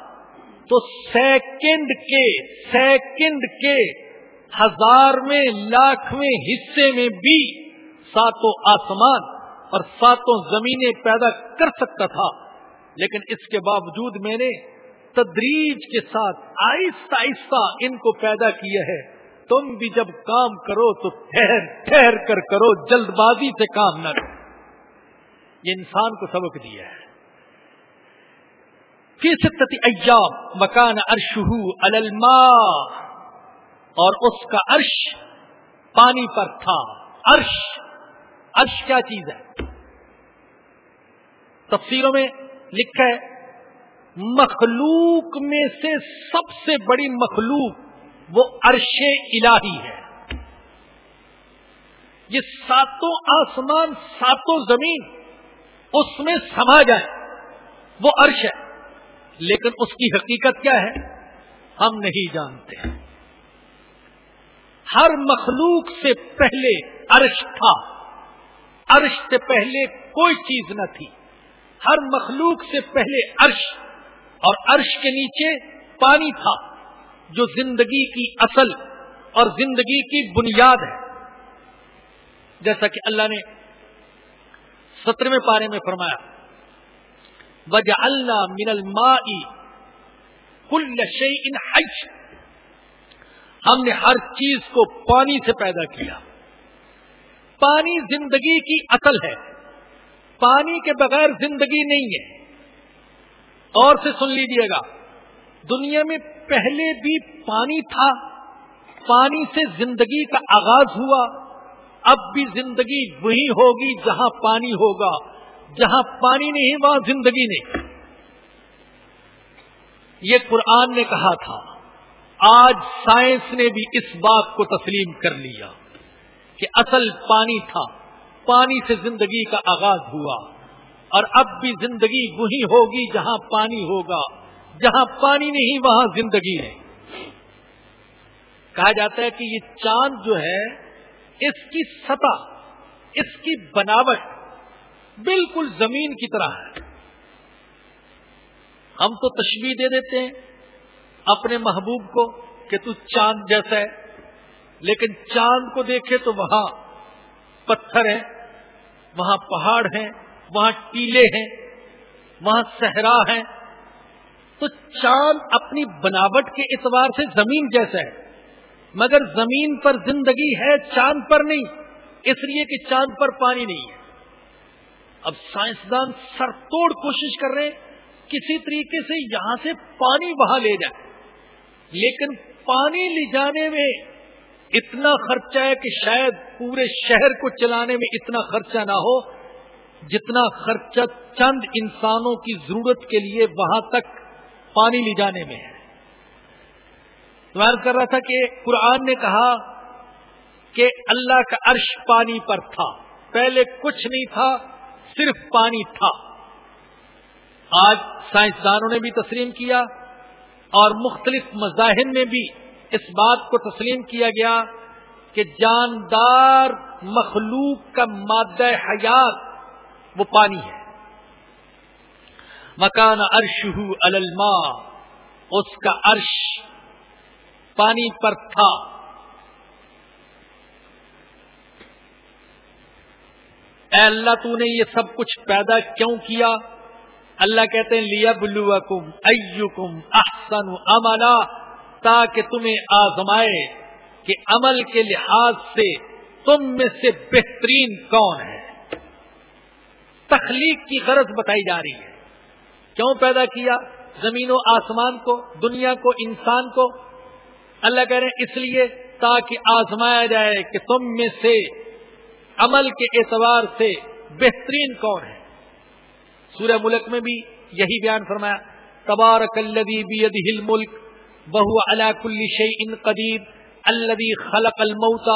Speaker 2: تو سیکنڈ کے سیکنڈ کے ہزارویں لاکھویں حصے میں بھی ساتوں آسمان اور ساتوں زمینیں پیدا کر سکتا تھا۔ لیکن اس کے باوجود میں نے تدریج کے ساتھ آہستہ آہستہ ان کو پیدا کیا ہے۔ تم بھی جب کام کرو تو ٹھہر ٹھہر کر کرو، جلد بازی سے کام نہ کرو۔ یہ انسان کو سبق دیا ہے۔ ایام مکان ارشہ الما اور اس کا عرش پانی پر تھا۔ عرش عرش کیا چیز ہے؟ تفسیروں میں لکھا ہے، مخلوق میں سے سب سے بڑی مخلوق وہ عرش الہی ہے۔ یہ ساتوں آسمان، ساتوں زمین اس میں سما جائے، وہ عرش ہے۔ لیکن اس کی حقیقت کیا ہے؟ ہم نہیں جانتے۔ ہر مخلوق سے پہلے عرش تھا۔ عرش سے پہلے کوئی چیز نہ تھی۔ ہر مخلوق سے پہلے عرش اور عرش کے نیچے پانی تھا، جو زندگی کی اصل اور زندگی کی بنیاد ہے۔ جیسا کہ اللہ نے سترویں پارے میں فرمایا وجہ اللہ من المائی کل ان حج ہم نے ہر چیز کو پانی سے پیدا کیا۔ پانی زندگی کی اصل ہے۔ پانی کے بغیر زندگی نہیں ہے۔ اور سے سن لیجیے گا، دنیا میں پہلے بھی پانی تھا۔ پانی سے زندگی کا آغاز ہوا۔ اب بھی زندگی وہی ہوگی جہاں پانی ہوگا۔ جہاں پانی نہیں، وہاں زندگی نہیں۔ یہ قرآن نے کہا تھا۔ آج سائنس نے بھی اس بات کو تسلیم کر لیا کہ اصل پانی تھا، پانی سے زندگی کا آغاز ہوا، اور اب بھی زندگی وہی ہوگی جہاں پانی ہوگا، جہاں پانی نہیں وہاں زندگی ہے۔ کہا جاتا ہے کہ یہ چاند جو ہے، اس کی سطح، اس کی بناوٹ بالکل زمین کی طرح ہے۔ ہم تو تشبیح دے دیتے ہیں اپنے محبوب کو کہ تو چاند جیسا ہے، لیکن چاند کو دیکھے تو وہاں پتھر ہیں، وہاں پہاڑ ہیں، وہاں ٹیلے ہیں، وہاں صحرا ہیں تو چاند اپنی بناوٹ کے اعتبار سے زمین جیسا ہے، مگر زمین پر زندگی ہے، چاند پر نہیں، اس لیے کہ چاند پر پانی نہیں ہے۔ اب سائنسدان سر توڑ کوشش کر رہے کسی طریقے سے یہاں سے پانی وہاں لے جائے لیکن پانی لے جانے میں اتنا خرچہ ہے کہ شاید پورے شہر کو چلانے میں اتنا خرچہ نہ ہو، جتنا خرچہ چند انسانوں کی ضرورت کے لیے وہاں تک پانی لے جانے میں ہے۔ کر رہا تھا کہ قرآن نے کہا کہ اللہ کا عرش پانی پر تھا۔ پہلے کچھ نہیں تھا، صرف پانی تھا۔ آج سائنسدانوں نے بھی تسلیم کیا اور مختلف مذاہب میں بھی اس بات کو تسلیم کیا گیا کہ جاندار مخلوق کا مادہ حیات وہ پانی ہے۔ مکان ارش الما اس کا عرش پانی پر تھا۔ اے اللہ تو نے یہ سب کچھ پیدا کیوں کیا؟ اللہ کہتے ہیں لیا بلو کم کم احسن عملا تاکہ تمہیں آزمائے کہ عمل کے لحاظ سے تم میں سے بہترین کون ہے۔ تخلیق کی غرض بتائی جا رہی ہے۔ کیوں پیدا کیا؟ زمین و آسمان کو، دنیا کو، انسان کو۔ اللہ کہہ رہے ہیں، اس لیے تاکہ آزمایا جائے کہ تم میں سے عمل کے اعتبار سے بہترین کون ہے۔ سورہ ملک میں بھی یہی بیان فرمایا، تبارک الذی بیدہ الملک وهو على كل شيء قدیر الذي خلق الموت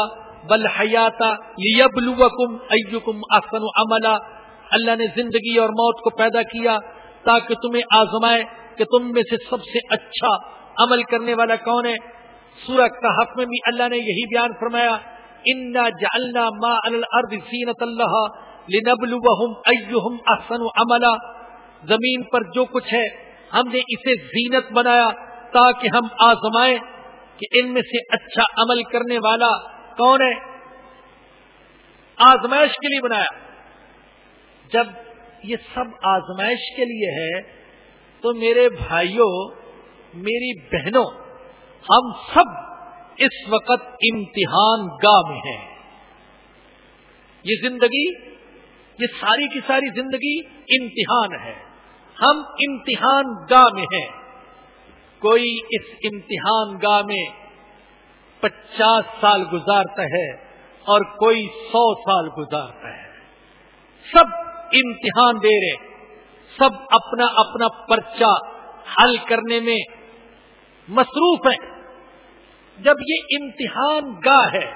Speaker 2: والحیات ليبلوکم ایکم احسن عملا۔ اللہ نے زندگی اور موت کو پیدا کیا تاکہ تمہیں آزمائے کہ تم میں سے سب سے اچھا عمل کرنے والا کون ہے۔ سورہ کہف میں بھی اللہ نے یہی بیان فرمایا، انا جعلنا ما علی الارض زینت اللہ لنبلوہم ایہم احسن عملا۔ زمین پر جو کچھ ہے، ہم نے اسے زینت بنایا تاکہ ہم آزمائیں کہ ان میں سے اچھا عمل کرنے والا کون ہے۔ آزمائش کے لیے بنایا۔ جب یہ سب آزمائش کے لیے ہے، تو میرے بھائیوں، میری بہنوں، ہم سب اس وقت امتحان گاہ میں ہیں۔ یہ زندگی یہ ساری کی ساری زندگی امتحان ہے۔ ہم امتحان گاہ میں ہیں۔ کوئی اس امتحان گاہ میں پچاس سال گزارتا ہے اور کوئی سو سال گزارتا ہے۔ سب امتحان دے رہے۔ سب اپنا اپنا پرچہ حل کرنے میں مصروف ہے جب یہ امتحان گاہ ہے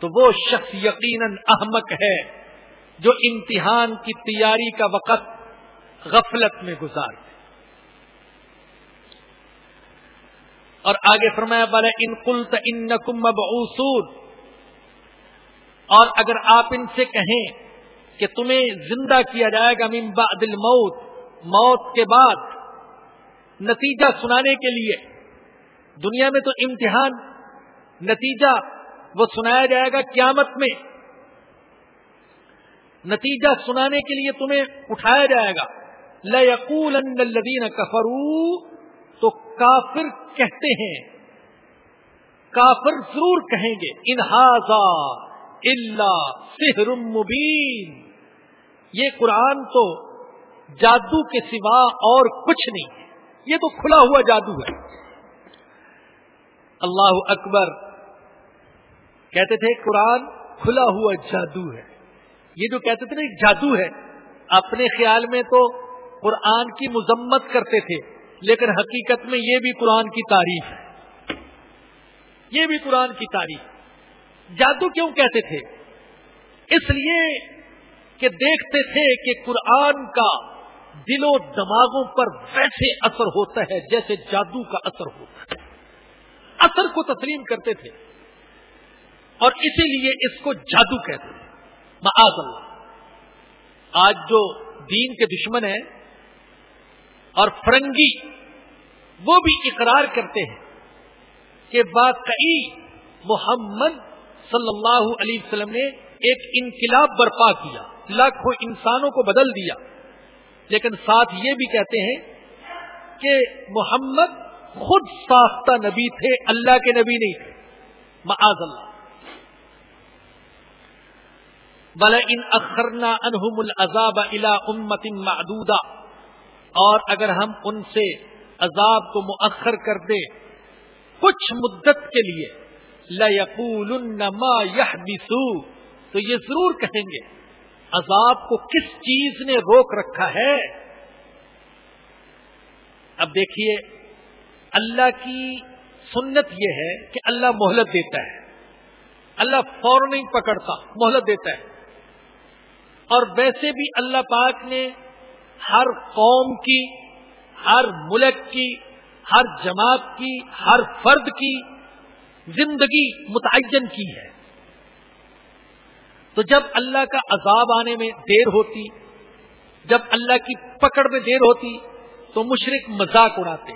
Speaker 2: تو وہ شخص یقیناً احمق ہے۔ جو امتحان کی تیاری کا وقت غفلت میں گزار دے اور آگے فرمایا بالا ان کلت ان کم اور اگر آپ ان سے کہیں کہ تمہیں زندہ کیا جائے گا من بعد الموت، موت کے بعد، نتیجہ سنانے کے لیے، دنیا میں تو امتحان، نتیجہ وہ سنایا جائے گا قیامت میں۔ نتیجہ سنانے کے لیے تمہیں اٹھایا جائے گا۔ لقول الدین کفرو تو کافر کہتے ہیں۔ کافر ضرور کہیں گے۔ انہذا اللہ سحر مبین یہ قرآن تو جادو کے سوا اور کچھ نہیں ہے۔ یہ تو کھلا ہوا جادو ہے۔ اللہ اکبر کہتے تھے قرآن کھلا ہوا جادو ہے۔ یہ جو کہتے تھے نا، ایک جادو ہے۔ اپنے خیال میں تو قرآن کی مذمت کرتے تھے، لیکن حقیقت میں یہ بھی قرآن کی تعریف ہے۔ یہ بھی قرآن کی تعریف جادو کیوں کہتے تھے؟ اس لیے کہ دیکھتے تھے کہ قرآن کا دل و دماغوں پر ویسے اثر ہوتا ہے جیسے جادو کا اثر ہوتا ہے۔ اثر کو تسلیم کرتے تھے۔ اور اسی لیے اس کو جادو کہتے تھے۔ معاذ اللہ۔ آج جو دین کے دشمن ہیں اور فرنگی، وہ بھی اقرار کرتے ہیں کہ واقعی محمد صلی اللہ علیہ وسلم نے ایک انقلاب برپا کیا، لاکھوں انسانوں کو بدل دیا۔ لیکن ساتھ یہ بھی کہتے ہیں کہ محمد خود ساختہ نبی تھے، اللہ کے نبی نہیں تھے۔ معاذ اللہ۔ بلا ان اخرنا انہم العذاب الى امت معدودہ اور اگر ہم ان سے عذاب کو مؤخر کر دے کچھ مدت کے لیے ما تو یہ ضرور کہیں گے، عذاب کو کس چیز نے روک رکھا ہے؟ اب دیکھیے، اللہ کی سنت یہ ہے کہ اللہ مہلت دیتا ہے، اللہ فوراً نہیں پکڑتا، مہلت دیتا ہے۔ اور ویسے بھی اللہ پاک نے ہر قوم کی، ہر ملک کی، ہر جماعت کی، ہر فرد کی زندگی متعین کی ہے۔ تو جب اللہ کا عذاب آنے میں دیر ہوتی، جب اللہ کی پکڑ میں دیر ہوتی، تو مشرق مذاق اڑاتے۔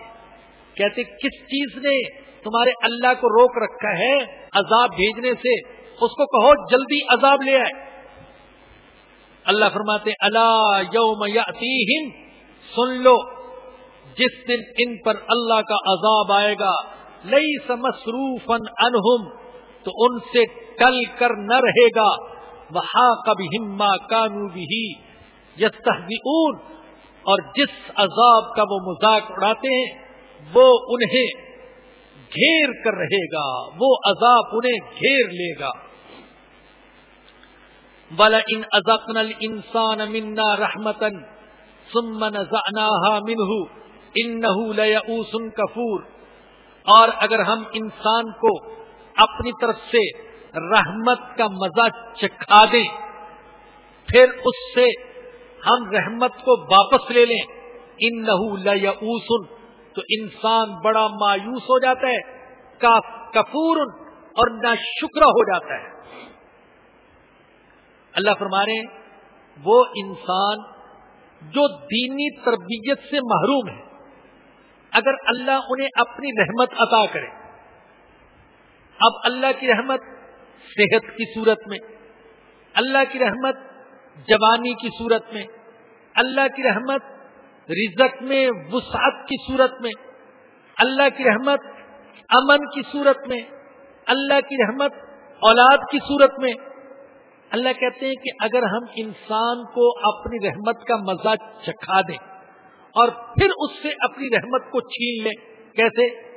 Speaker 2: کہتے، کس چیز نے تمہارے اللہ کو روک رکھا ہے عذاب بھیجنے سے؟ اس کو کہو، جلدی عذاب لے آئے۔ اللہ فرماتے اللہ یوم یاتیہم سن لو، جس دن ان پر اللہ کا عذاب آئے گا لئی سمسروف انہم تو ان سے ٹل کر نہ رہے گا وہاں کبھی ہما کانو بھی یس اور جس عذاب کا وہ مذاق اڑاتے ہیں، وہ انہیں گھیر کر رہے گا، وہ عذاب انہیں گھیر لے گا۔ بلا ان ازقن انسان منا رحمتن سمن منہ ان لسن کفور اور اگر ہم انسان کو اپنی طرف سے رحمت کا مزہ چکھا دیں، پھر اس سے ہم رحمت کو واپس لے لیں ان نہ تو انسان بڑا مایوس ہو جاتا ہے کفور اور نہ شکر ہو جاتا ہے۔ اللہ فرمانے وہ انسان جو دینی تربیت سے محروم ہے، اگر اللہ انہیں اپنی رحمت عطا کرے، اب اللہ کی رحمت صحت کی صورت میں، اللہ کی رحمت جوانی کی صورت میں، اللہ کی رحمت رزق میں وسعت کی صورت میں، اللہ کی رحمت امن کی صورت میں، اللہ کی رحمت اولاد کی صورت میں اللہ کہتے ہیں کہ اگر ہم انسان کو اپنی رحمت کا مزہ چکھا دیں اور پھر اس سے اپنی رحمت کو چھین لیں، کیسے؟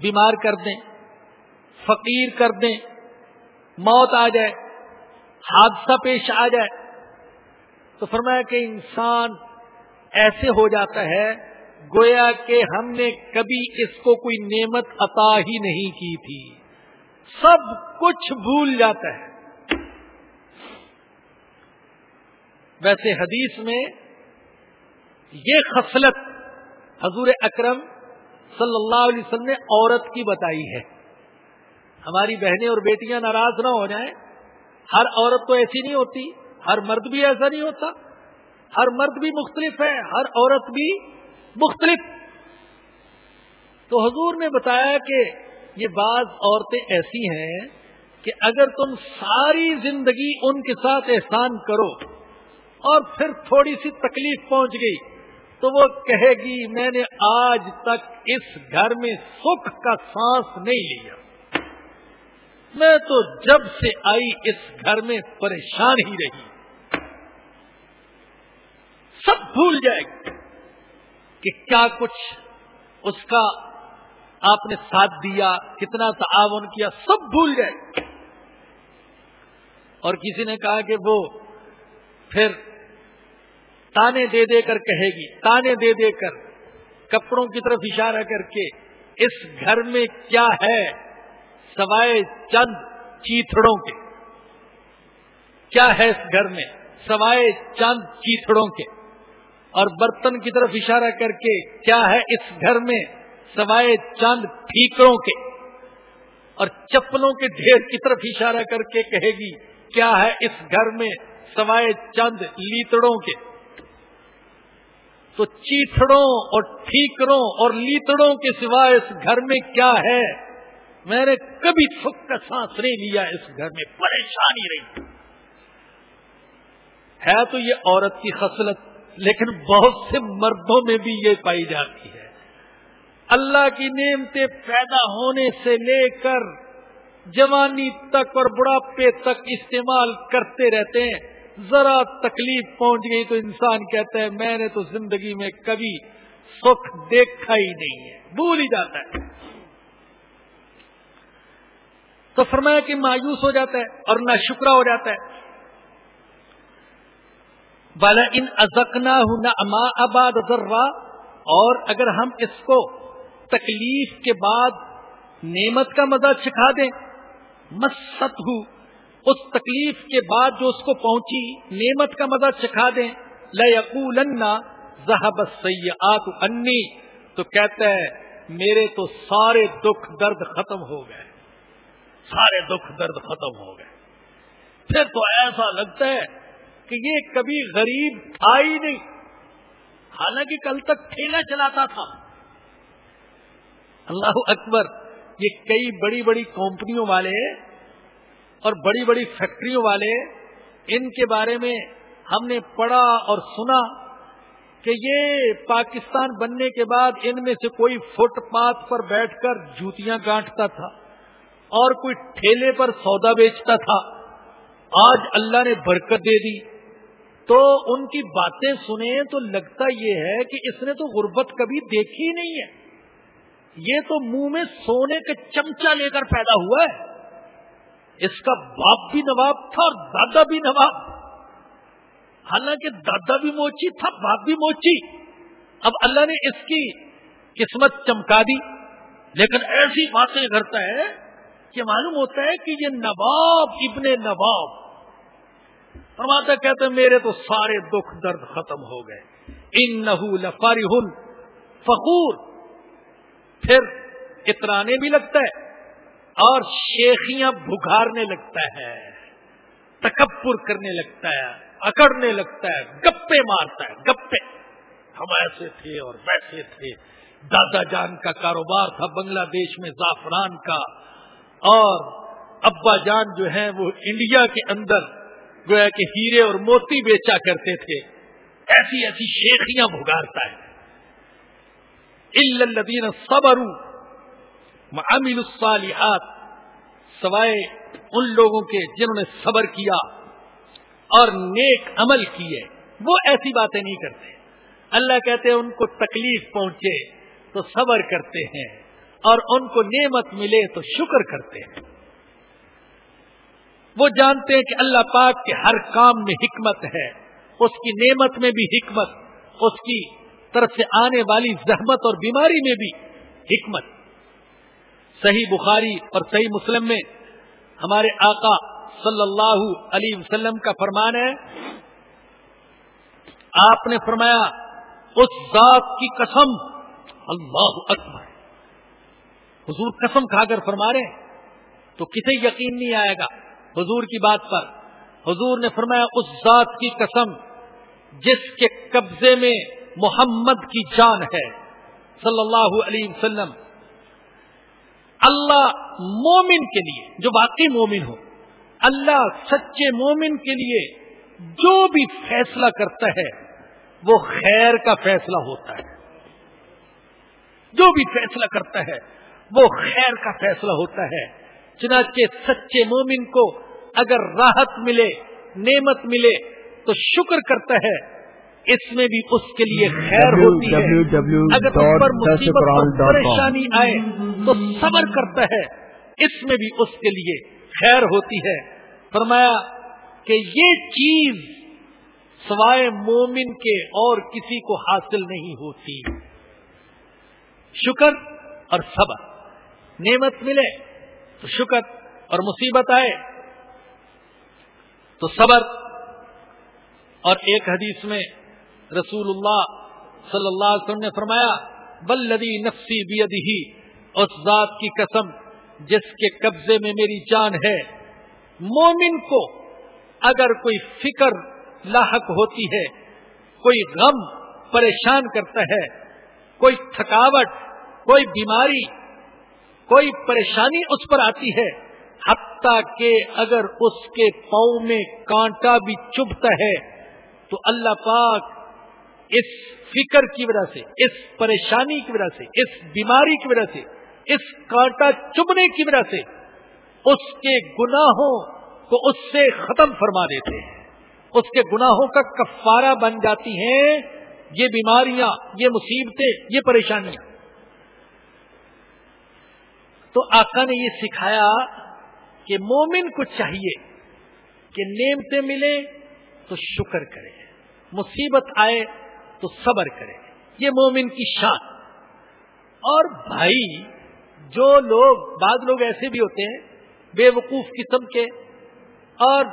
Speaker 2: بیمار کر دیں، فقیر کر دیں، موت آ جائے، حادثہ پیش آ جائے۔ تو فرمایا کہ انسان ایسے ہو جاتا ہے، گویا کہ ہم نے کبھی اس کو کوئی نعمت عطا ہی نہیں کی تھی۔ سب کچھ بھول جاتا ہے۔ ویسے حدیث میں یہ خصلت حضور اکرم صلی اللہ علیہ وسلم نے عورت کی بتائی ہے۔ ہماری بہنیں اور بیٹیاں ناراض نہ ہو جائیں۔ ہر عورت تو ایسی نہیں ہوتی، ہر مرد بھی ایسا نہیں ہوتا۔ ہر مرد بھی مختلف ہے، ہر عورت بھی مختلف۔ تو حضور نے بتایا کہ یہ بعض عورتیں ایسی ہیں کہ اگر تم ساری زندگی ان کے ساتھ احسان کرو اور پھر تھوڑی سی تکلیف پہنچ گئی تو وہ کہے گی، میں نے آج تک اس گھر میں سکھ کا سانس نہیں لیا۔ میں تو جب سے آئی اس گھر میں پریشان ہی رہی۔ سب بھول جائے گی کہ کیا کچھ اس کا آپ نے ساتھ دیا، کتنا تعاون کیا، سب بھول جائے اور کسی نے کہا کہ وہ پھر تانے دے دے کر کہے گی، تانے دے دے کر۔ کپڑوں کی طرف اشارہ کر کے، اس گھر میں کیا ہے؟ سوائے چند چیتڑوں کے۔ کیا ہے اس گھر میں؟ سوائے چند چیتڑوں کے۔ اور برتن کی طرف اشارہ کر کے، کیا ہے اس گھر میں؟ سوائے چند ٹھیکروں کے۔ اور چپلوں کے ڈھیر کی طرف اشارہ کر کے کہے گی، کیا ہے اس گھر میں؟ سوائے چند لیتڑوں کے۔ تو چیتڑوں اور ٹھیکروں اور لیتڑوں کے سوائے اس گھر میں کیا ہے؟ میں نے کبھی سکھ کا سانس نہیں لیا اس گھر میں، پریشانی رہی۔ ہے تو یہ عورت کی خصلت، لیکن بہت سے مردوں میں بھی یہ پائی جاتی ہے۔ اللہ کی نعمتیں پیدا ہونے سے لے کر جوانی تک اور بڑھاپے تک استعمال کرتے رہتے ہیں۔ ذرا تکلیف پہنچ گئی تو انسان کہتا ہے، میں نے تو زندگی میں کبھی سکھ دیکھا ہی نہیں ہے۔ بھول ہی جاتا ہے۔ تو فرمایا کہ مایوس ہو جاتا ہے اور نہ شکرا ہو جاتا ہے۔ بالا ان ازکنا ہوں نہ اما آباد اور اگر ہم اس کو تکلیف کے بعد نعمت کا مزہ چکھا دیں مست ہو اس تکلیف کے بعد جو اس کو پہنچی، نعمت کا مزہ چکھا دیں۔ لقول ذہب سیاحت انی تو کہتا ہے، میرے تو سارے دکھ درد ختم ہو گئے۔ سارے دکھ درد ختم ہو گئے۔ پھر تو ایسا لگتا ہے کہ یہ کبھی غریب تھا ہی نہیں۔ حالانکہ کل تک ٹھیلا چلاتا تھا۔ اللہ اکبر، یہ کئی بڑی بڑی کمپنیوں والے اور بڑی بڑی فیکٹریوں والے، ان کے بارے میں ہم نے پڑھا اور سنا کہ یہ پاکستان بننے کے بعد ان میں سے کوئی فٹ پاتھ پر بیٹھ کر جوتیاں گانٹتا تھا اور کوئی ٹھیلے پر سودا بیچتا تھا۔ آج اللہ نے برکت دے دی۔ تو ان کی باتیں سنیں تو لگتا یہ ہے کہ اس نے تو غربت کبھی دیکھی نہیں ہے۔ یہ تو منہ میں سونے کا چمچا لے کر پیدا ہوا ہے۔ اس کا باپ بھی نواب تھا اور دادا بھی نواب۔ حالانکہ دادا بھی موچی تھا، باپ بھی موچی۔ اب اللہ نے اس کی قسمت چمکا دی۔ لیکن ایسی باتیں کرتا ہے کہ معلوم ہوتا ہے کہ یہ نواب ابن نواب۔ فرماتا کہتے میرے تو سارے دکھ درد ختم ہو گئے۔ ان لفاری ہن فخور۔ پھر اترانے بھی لگتا ہے۔ اور شیخیاں بگارنے لگتا ہے، تکبر کرنے لگتا ہے، اکڑنے لگتا ہے، گپے مارتا ہے، گپے۔ ہم ایسے تھے اور ویسے تھے۔ دادا جان کا کاروبار تھا بنگلہ دیش میں زعفران کا۔ اور ابا جان جو ہیں وہ انڈیا کے اندر گویا کہ ہیرے اور موتی بیچا کرتے تھے۔ ایسی ایسی شیخیاں بھگارتا ہے۔ الدین صبر امل الصالحات، سوائے ان لوگوں کے جنہوں نے صبر کیا اور نیک عمل کیے، وہ ایسی باتیں نہیں کرتے۔ اللہ کہتے ہیں ان کو تکلیف پہنچے تو صبر کرتے ہیں، اور ان کو نعمت ملے تو شکر کرتے ہیں۔ وہ جانتے ہیں کہ اللہ پاک کے ہر کام میں حکمت ہے، اس کی نعمت میں بھی حکمت، اس کی طرف سے آنے والی زحمت اور بیماری میں بھی حکمت۔ صحیح بخاری اور صحیح مسلم میں ہمارے آقا صلی اللہ علیہ وسلم کا فرمان ہے، آپ نے فرمایا، اس ذات کی قسم، اللہ اکبر، حضور قسم کھا کر فرما رہے تو کسے یقین نہیں آئے گا حضور کی بات پر۔ حضور نے فرمایا، اس ذات کی قسم جس کے قبضے میں محمد کی جان ہے، صلی اللہ علیہ وسلم۔ اللہ مومن کے لیے، جو باقی مومن ہو، اللہ سچے مومن کے لیے جو بھی فیصلہ کرتا ہے، وہ خیر کا فیصلہ ہوتا ہے۔ جو بھی فیصلہ کرتا ہے، وہ خیر کا فیصلہ ہوتا ہے۔ چنانچہ سچے مومن کو اگر راحت ملے، نعمت ملے، تو شکر کرتا ہے۔ اس میں بھی اس کے لیے خیر ہوتی ہے۔ اگر اس پر مصیبت اور پریشانی آئے تو صبر کرتا ہے۔ اس میں بھی اس کے لیے خیر ہوتی ہے۔ فرمایا کہ یہ چیز سوائے مومن کے اور کسی کو حاصل نہیں ہوتی۔ شکر اور صبر۔ نعمت ملے تو شکر اور مصیبت آئے تو صبر۔ اور ایک حدیث میں رسول اللہ صلی اللہ علیہ وسلم نے فرمایا بلدی نفسی بیدہی، اس ذات کی قسم جس کے قبضے میں میری جان ہے۔ مومن کو اگر کوئی فکر لاحق ہوتی ہے، کوئی غم پریشان کرتا ہے، کوئی تھکاوٹ، کوئی بیماری، کوئی پریشانی اس پر آتی ہے، حتیٰ کہ اگر اس کے پاؤں میں کانٹا بھی چبھتا ہے، تو اللہ پاک اس فکر کی وجہ سے، اس پریشانی کی وجہ سے، اس بیماری کی وجہ سے، اس کانٹا چبنے کی وجہ سے اس کے گناہوں کو اس سے ختم فرما دیتے ہیں۔ اس کے گناہوں کا کفارہ بن جاتی ہیں۔ یہ بیماریاں، یہ مصیبتیں، یہ پریشانیاں۔ تو آقا نے یہ سکھایا کہ مومن کو چاہیے کہ نعمتیں ملے تو شکر کرے۔ مصیبت آئے تو صبر کرے۔ یہ مومن کی شان۔ اور بھائی، جو لوگ، بعض لوگ ایسے بھی ہوتے ہیں، بے وقوف قسم کے، اور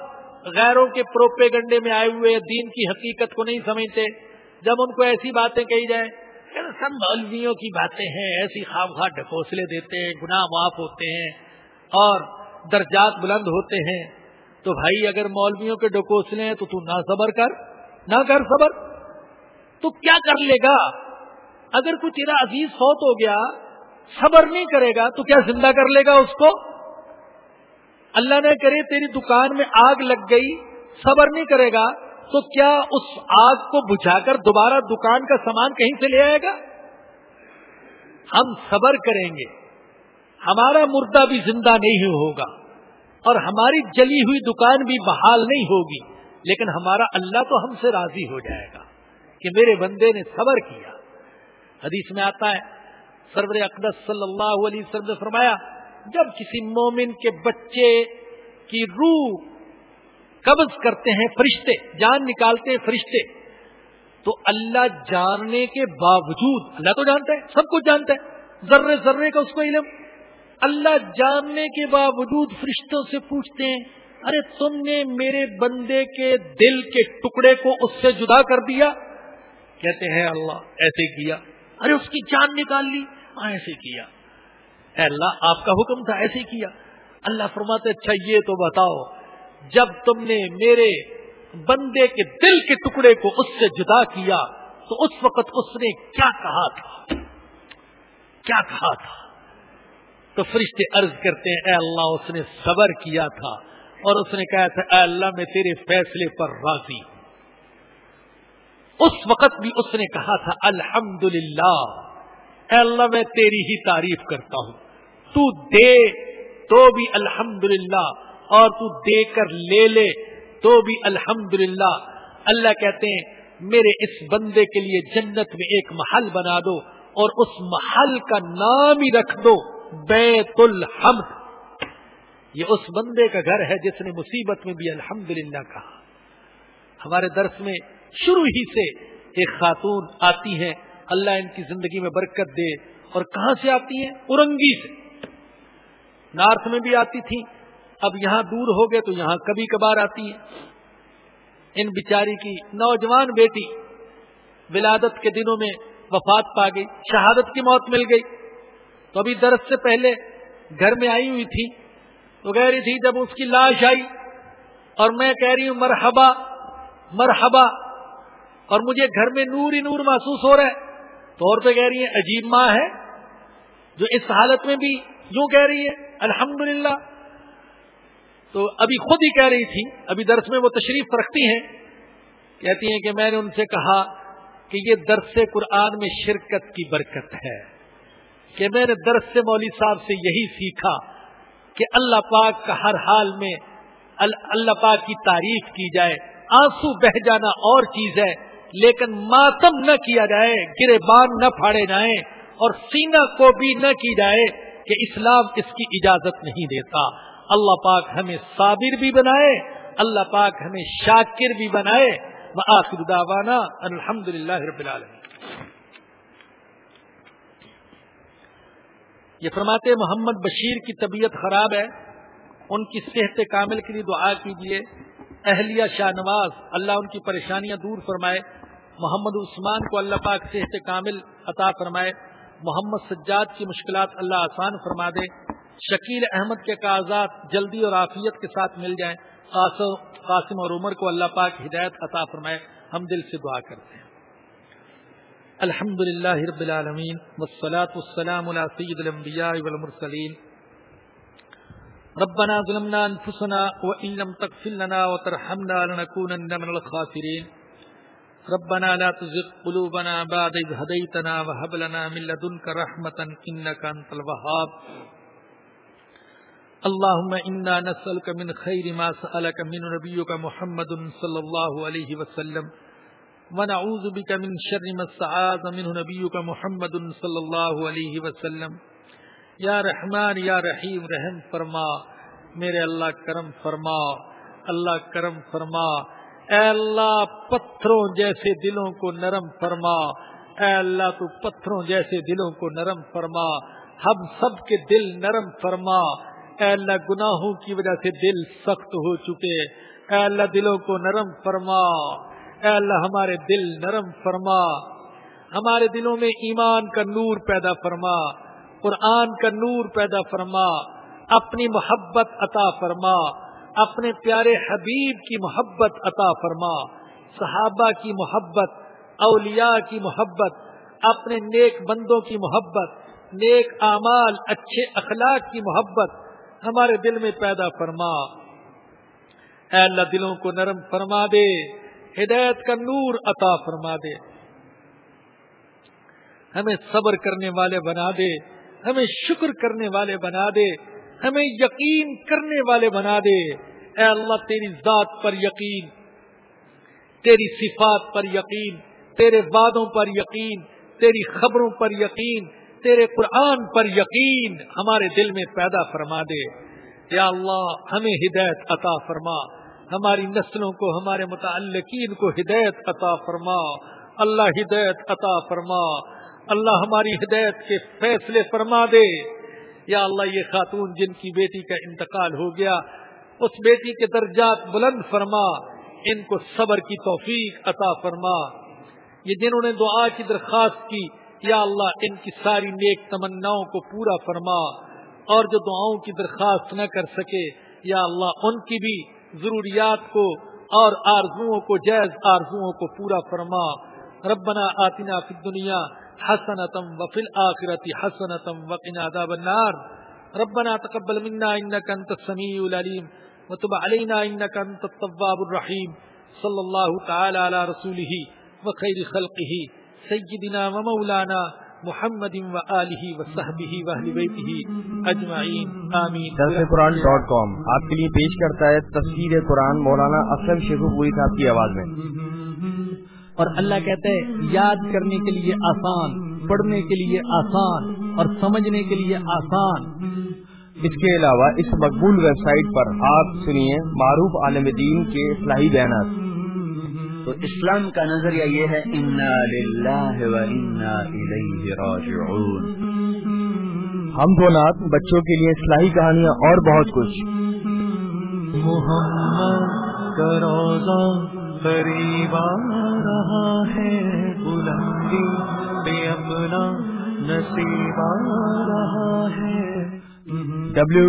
Speaker 2: غیروں کے پروپے گنڈے میں آئے ہوئے، دین کی حقیقت کو نہیں سمجھتے، جب ان کو ایسی باتیں کہی جائیں سب مولویوں کی باتیں ہیں، ایسی خواب خواہ ڈھکوسلے دیتے ہیں، گناہ معاف ہوتے ہیں، اور درجات بلند ہوتے ہیں۔ تو بھائی، اگر مولویوں کے ڈکوسلے ہیں، تو تو نہ صبر کر، نہ کر صبر۔ تو کیا کر لے گا؟ اگر کوئی تیرا عزیز فوت ہو گیا، صبر نہیں کرے گا، تو کیا زندہ کر لے گا اس کو؟ اللہ نے کرے تیری دکان میں آگ لگ گئی، صبر نہیں کرے گا، تو کیا اس آگ کو بجھا کر دوبارہ دکان کا سامان کہیں سے لے آئے گا؟ ہم صبر کریں گے۔ ہمارا مردہ بھی زندہ نہیں ہوگا اور ہماری جلی ہوئی دکان بھی بحال نہیں ہوگی، لیکن ہمارا اللہ تو ہم سے راضی ہو جائے گا۔ کہ میرے بندے نے صبر کیا۔ حدیث میں آتا ہے، سرور اقدس صلی اللہ علیہ وسلم نے فرمایا، جب کسی مومن کے بچے کی روح قبض کرتے ہیں فرشتے، جان نکالتے ہیں فرشتے، تو اللہ جاننے کے باوجود، اللہ تو جانتا ہے، سب کچھ جانتا ہے، ذرے ذرے کا اس کو علم۔ اللہ جاننے کے باوجود فرشتوں سے پوچھتے ہیں، ارے تم نے میرے بندے کے دل کے ٹکڑے کو اس سے جدا کر دیا؟ کہتے ہیں، اللہ ایسے کیا؟ ارے اس کی جان نکال لی ایسے کیا؟ اے اللہ، آپ کا حکم تھا، ایسے کیا؟ اللہ فرماتے اچھا یہ تو بتاؤ، جب تم نے میرے بندے کے دل کے ٹکڑے کو اس سے جدا کیا، تو اس وقت اس نے کیا کہا تھا؟ کیا کہا تھا؟ تو فرشتے عرض کرتے ہیں، اے اللہ، اس نے صبر کیا تھا اور اس نے کہا تھا، اے اللہ، میں تیرے فیصلے پر راضی ہوں۔ اس وقت بھی اس نے کہا تھا الحمد للہ اللہ میں تیری ہی تعریف کرتا ہوں۔ تو دے تو بھی الحمد اور تو دے کر لے لے تو بھی الحمد اللہ کہتے ہیں، میرے اس بندے کے لیے جنت میں ایک محل بنا دو اور اس محل کا نام ہی رکھ دو بیت الحمد یہ اس بندے کا گھر ہے جس نے مصیبت میں بھی الحمد کہا۔ ہمارے درس میں شروع ہی سے ایک خاتون آتی ہیں، اللہ ان کی زندگی میں برکت دے۔ اور کہاں سے آتی ہیں؟ ارنگی سے۔ نارتھ میں بھی آتی تھی اب یہاں دور ہو گئے تو یہاں کبھی کبھار آتی ہے ان بیچاری کی نوجوان بیٹی ولادت کے دنوں میں وفات پا گئی، شہادت کی موت مل گئی۔ تو ابھی درد سے پہلے گھر میں آئی ہوئی تھی۔ تو کہہ رہی تھی، جب اس کی لاش آئی اور میں کہہ رہی ہوں، مرحبا مرحبا۔ اور مجھے گھر میں نور ہی نور محسوس ہو رہا ہے۔ تو اور پہ کہہ رہی ہے عجیب ماں ہے، جو اس حالت میں بھی یوں کہہ رہی ہے، الحمدللہ۔ تو ابھی خود ہی کہہ رہی تھی ابھی درس میں وہ تشریف رکھتی ہیں۔ کہتی ہیں کہ میں نے ان سے کہا کہ یہ درس قرآن میں شرکت کی برکت ہے۔ کہ میں نے درس سے مولوی صاحب سے یہی سیکھا کہ اللہ پاک کا ہر حال میں اللہ پاک کی تعریف کی جائے۔ آنسو بہ جانا اور چیز ہے۔ لیکن ماتم نہ کیا جائے گرے بان نہ پھاڑے جائیں اور سینہ کو بھی نہ کی جائے کہ اسلام اس کی اجازت نہیں دیتا۔ اللہ پاک ہمیں صابر بھی بنائے، اللہ پاک ہمیں شاکر بھی بنائے۔ آخر دعوانا الحمد للہ رب العالمین۔ یہ فرماتے محمد بشیر کی طبیعت خراب ہے، ان کی صحت کامل کے لیے دعا کیجیے اہلیہ شاہ نواز، اللہ ان کی پریشانیاں دور فرمائے۔ محمد عثمان کو اللہ پاک صحت کامل عطا فرمائے۔ محمد سجاد کی مشکلات اللہ آسان فرما دے۔ شکیل احمد کے کاغذات جلدی اور عافیت کے ساتھ مل جائیں۔ قاسم اور عمر کو اللہ پاک ہدایت عطا فرمائے۔ ہم دل سے دعا کرتے ہیں۔ الحمد للہ رب العالمین، والصلاة والسلام على سید الانبیاء والمرسلین۔ ربنا ظلمنا انفسنا وان لم تغفر لنا وترحمنا لنكونن من الخاسرين. ربنا لا تزغ قلوبنا بعد إذ هديتنا وهب لنا من لدنك رحمة إنك أنت الوهاب. اللهم انا نسالك من خير ما سالك من نبيك محمد صلى الله عليه وسلم. ونعوذ بك من شر ما استعاذ منه نبيك محمد صلى الله عليه وسلم. یا رحمان، یا رحیم، رحم فرما، میرے اللہ کرم فرما، اللہ کرم فرما، اے اللہ پتھروں جیسے دلوں کو نرم فرما، اے اللہ تو پتھروں جیسے دلوں کو نرم فرما، ہم سب کے دل نرم فرما، اے اللہ گناہوں کی وجہ سے دل سخت ہو چکے، اے اللہ دلوں کو نرم فرما، اے اللہ ہمارے دل نرم فرما، ہمارے دلوں میں ایمان کا نور پیدا فرما قرآن کا نور پیدا فرما، اپنی محبت عطا فرما، اپنے پیارے حبیب کی محبت عطا فرما، صحابہ کی محبت، اولیاء کی محبت، اپنے نیک بندوں کی محبت، نیک اعمال، اچھے اخلاق کی محبت ہمارے دل میں پیدا فرما۔ اے اللہ دلوں کو نرم فرما دے، ہدایت کا نور عطا فرما دے۔ ہمیں صبر کرنے والے بنا دے۔ ہمیں شکر کرنے والے بنا دے، ہمیں یقین کرنے والے بنا دے۔ اے اللہ، تیری ذات پر یقین، تیری صفات پر یقین، تیرے وعدوں پر یقین، تیری خبروں پر یقین، تیرے قرآن پر یقین ہمارے دل میں پیدا فرما دے۔ یا اللہ، ہمیں ہدایت عطا فرما۔ ہماری نسلوں کو، ہمارے متعلقین کو ہدایت عطا فرما۔ اللہ ہدایت عطا فرما۔ اللہ ہماری ہدایت کے فیصلے فرما دے۔ یا اللہ، یہ خاتون جن کی بیٹی کا انتقال ہو گیا، اس بیٹی کے درجات بلند فرما، ان کو صبر کی توفیق عطا فرما۔ یہ جنہوں نے دعا کی، درخواست کی، یا اللہ، ان کی ساری نیک تمناؤں کو پورا فرما۔ اور جو دعاؤں کی درخواست نہ کر سکے، یا اللہ، ان کی بھی ضروریات کو اور آرزوؤں کو، جائز آرزوؤں کو پورا فرما۔ ربنا آتنا فی الدنیا حسنتم وفی الآخرت حسنتم وقنا عذاب النار. ربنا تقبل منا انك انت السميع العليم وتب علينا انك انت التواب الرحيم صلى الله تعالى على رسوله وخير خلقه سيدنا ومولانا محمد و آلہ و صحبہ و اہل بیتہ اجمعین. آمین.
Speaker 1: درس قرآن ڈاٹ کام آپ کے لیے پیش کرتا ہے تفسیر قرآن مولانا اسلم شیخ پوری صاحب کی آواز میں.
Speaker 3: اور اللہ کہتے ہیں یاد کرنے کے لیے آسان پڑھنے کے لیے آسان اور سمجھنے کے لیے آسان۔
Speaker 1: اس کے علاوہ اس مقبول ویب سائٹ پر آپ سنیے معروف عالم دین کے اصلاحی بیانات۔
Speaker 4: تو اسلام کا نظریہ یہ ہے انا للہ و انا الیہ راجعون۔
Speaker 1: ہم دو نات بچوں کے لیے اصلاحی کہانیاں اور بہت کچھ۔
Speaker 5: محمد کا روزہ قریب آ رہا ہے بلندی بے اپنا نصیب آ رہا ہے۔
Speaker 1: ڈبلو